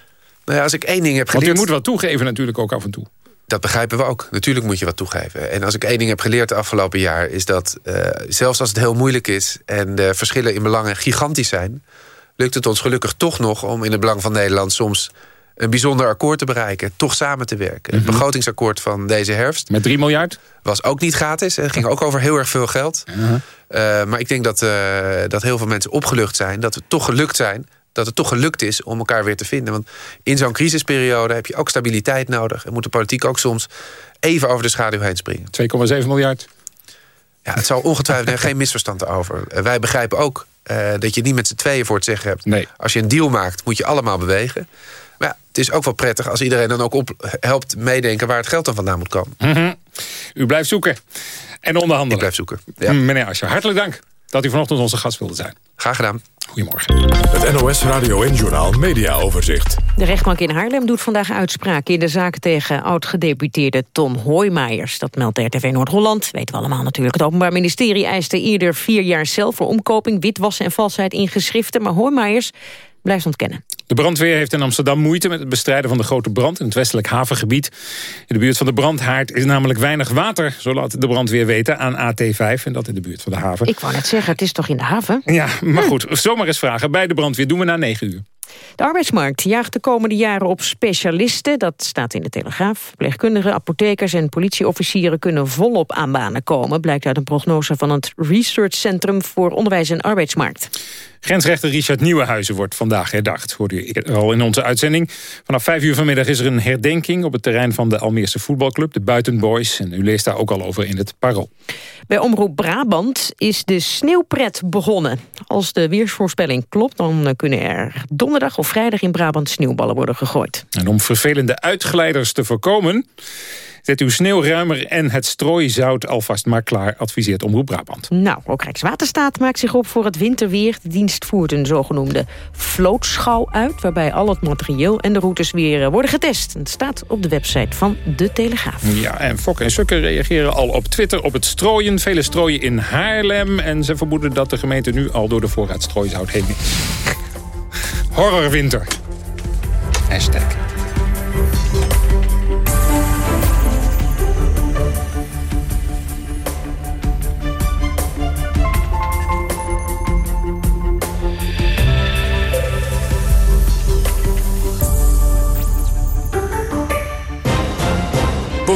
Nou ja, als ik één ding heb geleerd... Want u moet wat toegeven natuurlijk ook af en toe. Dat begrijpen we ook. Natuurlijk moet je wat toegeven. En als ik één ding heb geleerd de afgelopen jaar... is dat uh, zelfs als het heel moeilijk is... en de verschillen in belangen gigantisch zijn... lukt het ons gelukkig toch nog om in het belang van Nederland... soms een bijzonder akkoord te bereiken. Toch samen te werken. Mm -hmm. Het mhm. begrotingsakkoord van deze herfst... Met 3 miljard? Was ook niet gratis. Het ging ook over heel erg veel geld. Uh, maar ik denk dat, uh, dat heel veel mensen opgelucht zijn. Dat we toch gelukt zijn dat het toch gelukt is om elkaar weer te vinden. Want in zo'n crisisperiode heb je ook stabiliteit nodig. En moet de politiek ook soms even over de schaduw heen springen. 2,7 miljard. Ja, het zal ongetwijfeld geen misverstand over. Wij begrijpen ook eh, dat je niet met z'n tweeën voor het zeggen hebt. Nee. Als je een deal maakt, moet je allemaal bewegen. Maar ja, het is ook wel prettig als iedereen dan ook op helpt meedenken... waar het geld dan vandaan moet komen. Mhm. U blijft zoeken en onderhandelen. Ik blijf zoeken. Ja. Meneer Ascher, hartelijk dank dat u vanochtend onze gast wilde zijn. Graag gedaan. Goedemorgen. Het NOS Radio en Journaal Media Overzicht. De rechtbank in Haarlem doet vandaag uitspraak in de zaak tegen oud-gedeputeerde Ton Hoijmaijers. Dat meldt RTV Noord-Holland. Weten we allemaal natuurlijk. Het Openbaar Ministerie eiste eerder vier jaar cel voor omkoping, witwassen en valsheid in geschriften. Maar Hoijmaijers blijft ontkennen. De brandweer heeft in Amsterdam moeite met het bestrijden van de grote brand in het westelijk havengebied. In de buurt van de brandhaard is namelijk weinig water, zo laat de brandweer weten, aan AT5 en dat in de buurt van de haven. Ik wou net zeggen, het is toch in de haven? Ja, maar goed, zomaar eens vragen. Bij de brandweer doen we na 9 uur. De arbeidsmarkt jaagt de komende jaren op specialisten. Dat staat in de Telegraaf. Verpleegkundigen, apothekers en politieofficieren kunnen volop aan banen komen. Blijkt uit een prognose van het Research Centrum voor Onderwijs en Arbeidsmarkt. Grensrechter Richard Nieuwenhuizen wordt vandaag herdacht. Hoorde u al in onze uitzending. Vanaf 5 uur vanmiddag is er een herdenking op het terrein van de Almeerse voetbalclub, de Buitenboys. En u leest daar ook al over in het Parool. Bij Omroep Brabant is de sneeuwpret begonnen. Als de weersvoorspelling klopt, dan kunnen er donderdag of vrijdag in Brabant sneeuwballen worden gegooid. En om vervelende uitglijders te voorkomen... Zet uw sneeuwruimer en het strooizout alvast maar klaar, adviseert Omroep Brabant. Nou, ook Rijkswaterstaat maakt zich op voor het winterweer. De dienst voert een zogenoemde vlootschouw uit... waarbij al het materieel en de routes weer eh, worden getest. Het staat op de website van De Telegraaf. Ja, en Fok en Sukker reageren al op Twitter op het strooien. Vele strooien in Haarlem. En ze vermoeden dat de gemeente nu al door de voorraad strooizout heen is. Horrorwinter. Hashtag.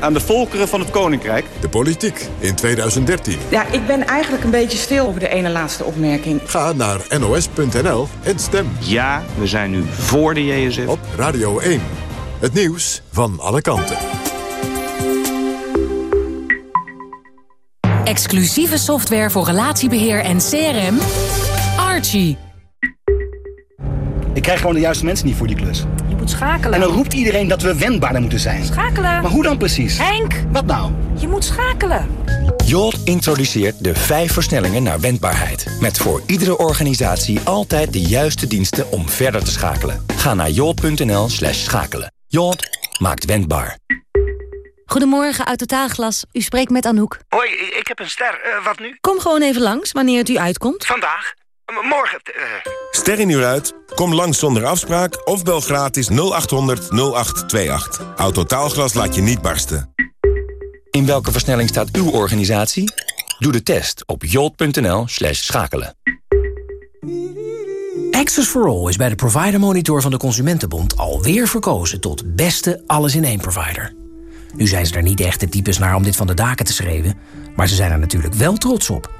aan de volkeren van het Koninkrijk. De politiek in 2013. Ja, ik ben eigenlijk een beetje stil over de ene laatste opmerking. Ga naar nos.nl en stem. Ja, we zijn nu voor de JSF. Op Radio 1. Het nieuws van alle kanten. Exclusieve software voor relatiebeheer en CRM. Archie. Ik krijg gewoon de juiste mensen niet voor die klus. Moet schakelen. En dan roept iedereen dat we wendbaarder moeten zijn. Schakelen. Maar hoe dan precies? Henk. Wat nou? Je moet schakelen. Jolt introduceert de vijf versnellingen naar wendbaarheid. Met voor iedere organisatie altijd de juiste diensten om verder te schakelen. Ga naar jolt.nl slash schakelen. Jolt maakt wendbaar. Goedemorgen, uit Totaalglas. U spreekt met Anouk. Hoi, ik heb een ster. Uh, wat nu? Kom gewoon even langs, wanneer het u uitkomt. Vandaag? Morgen? Uh... Ster in uur uit? Kom langs zonder afspraak of bel gratis 0800 0828. Autotaalglas laat je niet barsten. In welke versnelling staat uw organisatie? Doe de test op jolt.nl slash schakelen. Access for All is bij de Provider Monitor van de Consumentenbond alweer verkozen tot beste alles-in-één provider. Nu zijn ze er niet echt de types naar om dit van de daken te schreeuwen, maar ze zijn er natuurlijk wel trots op.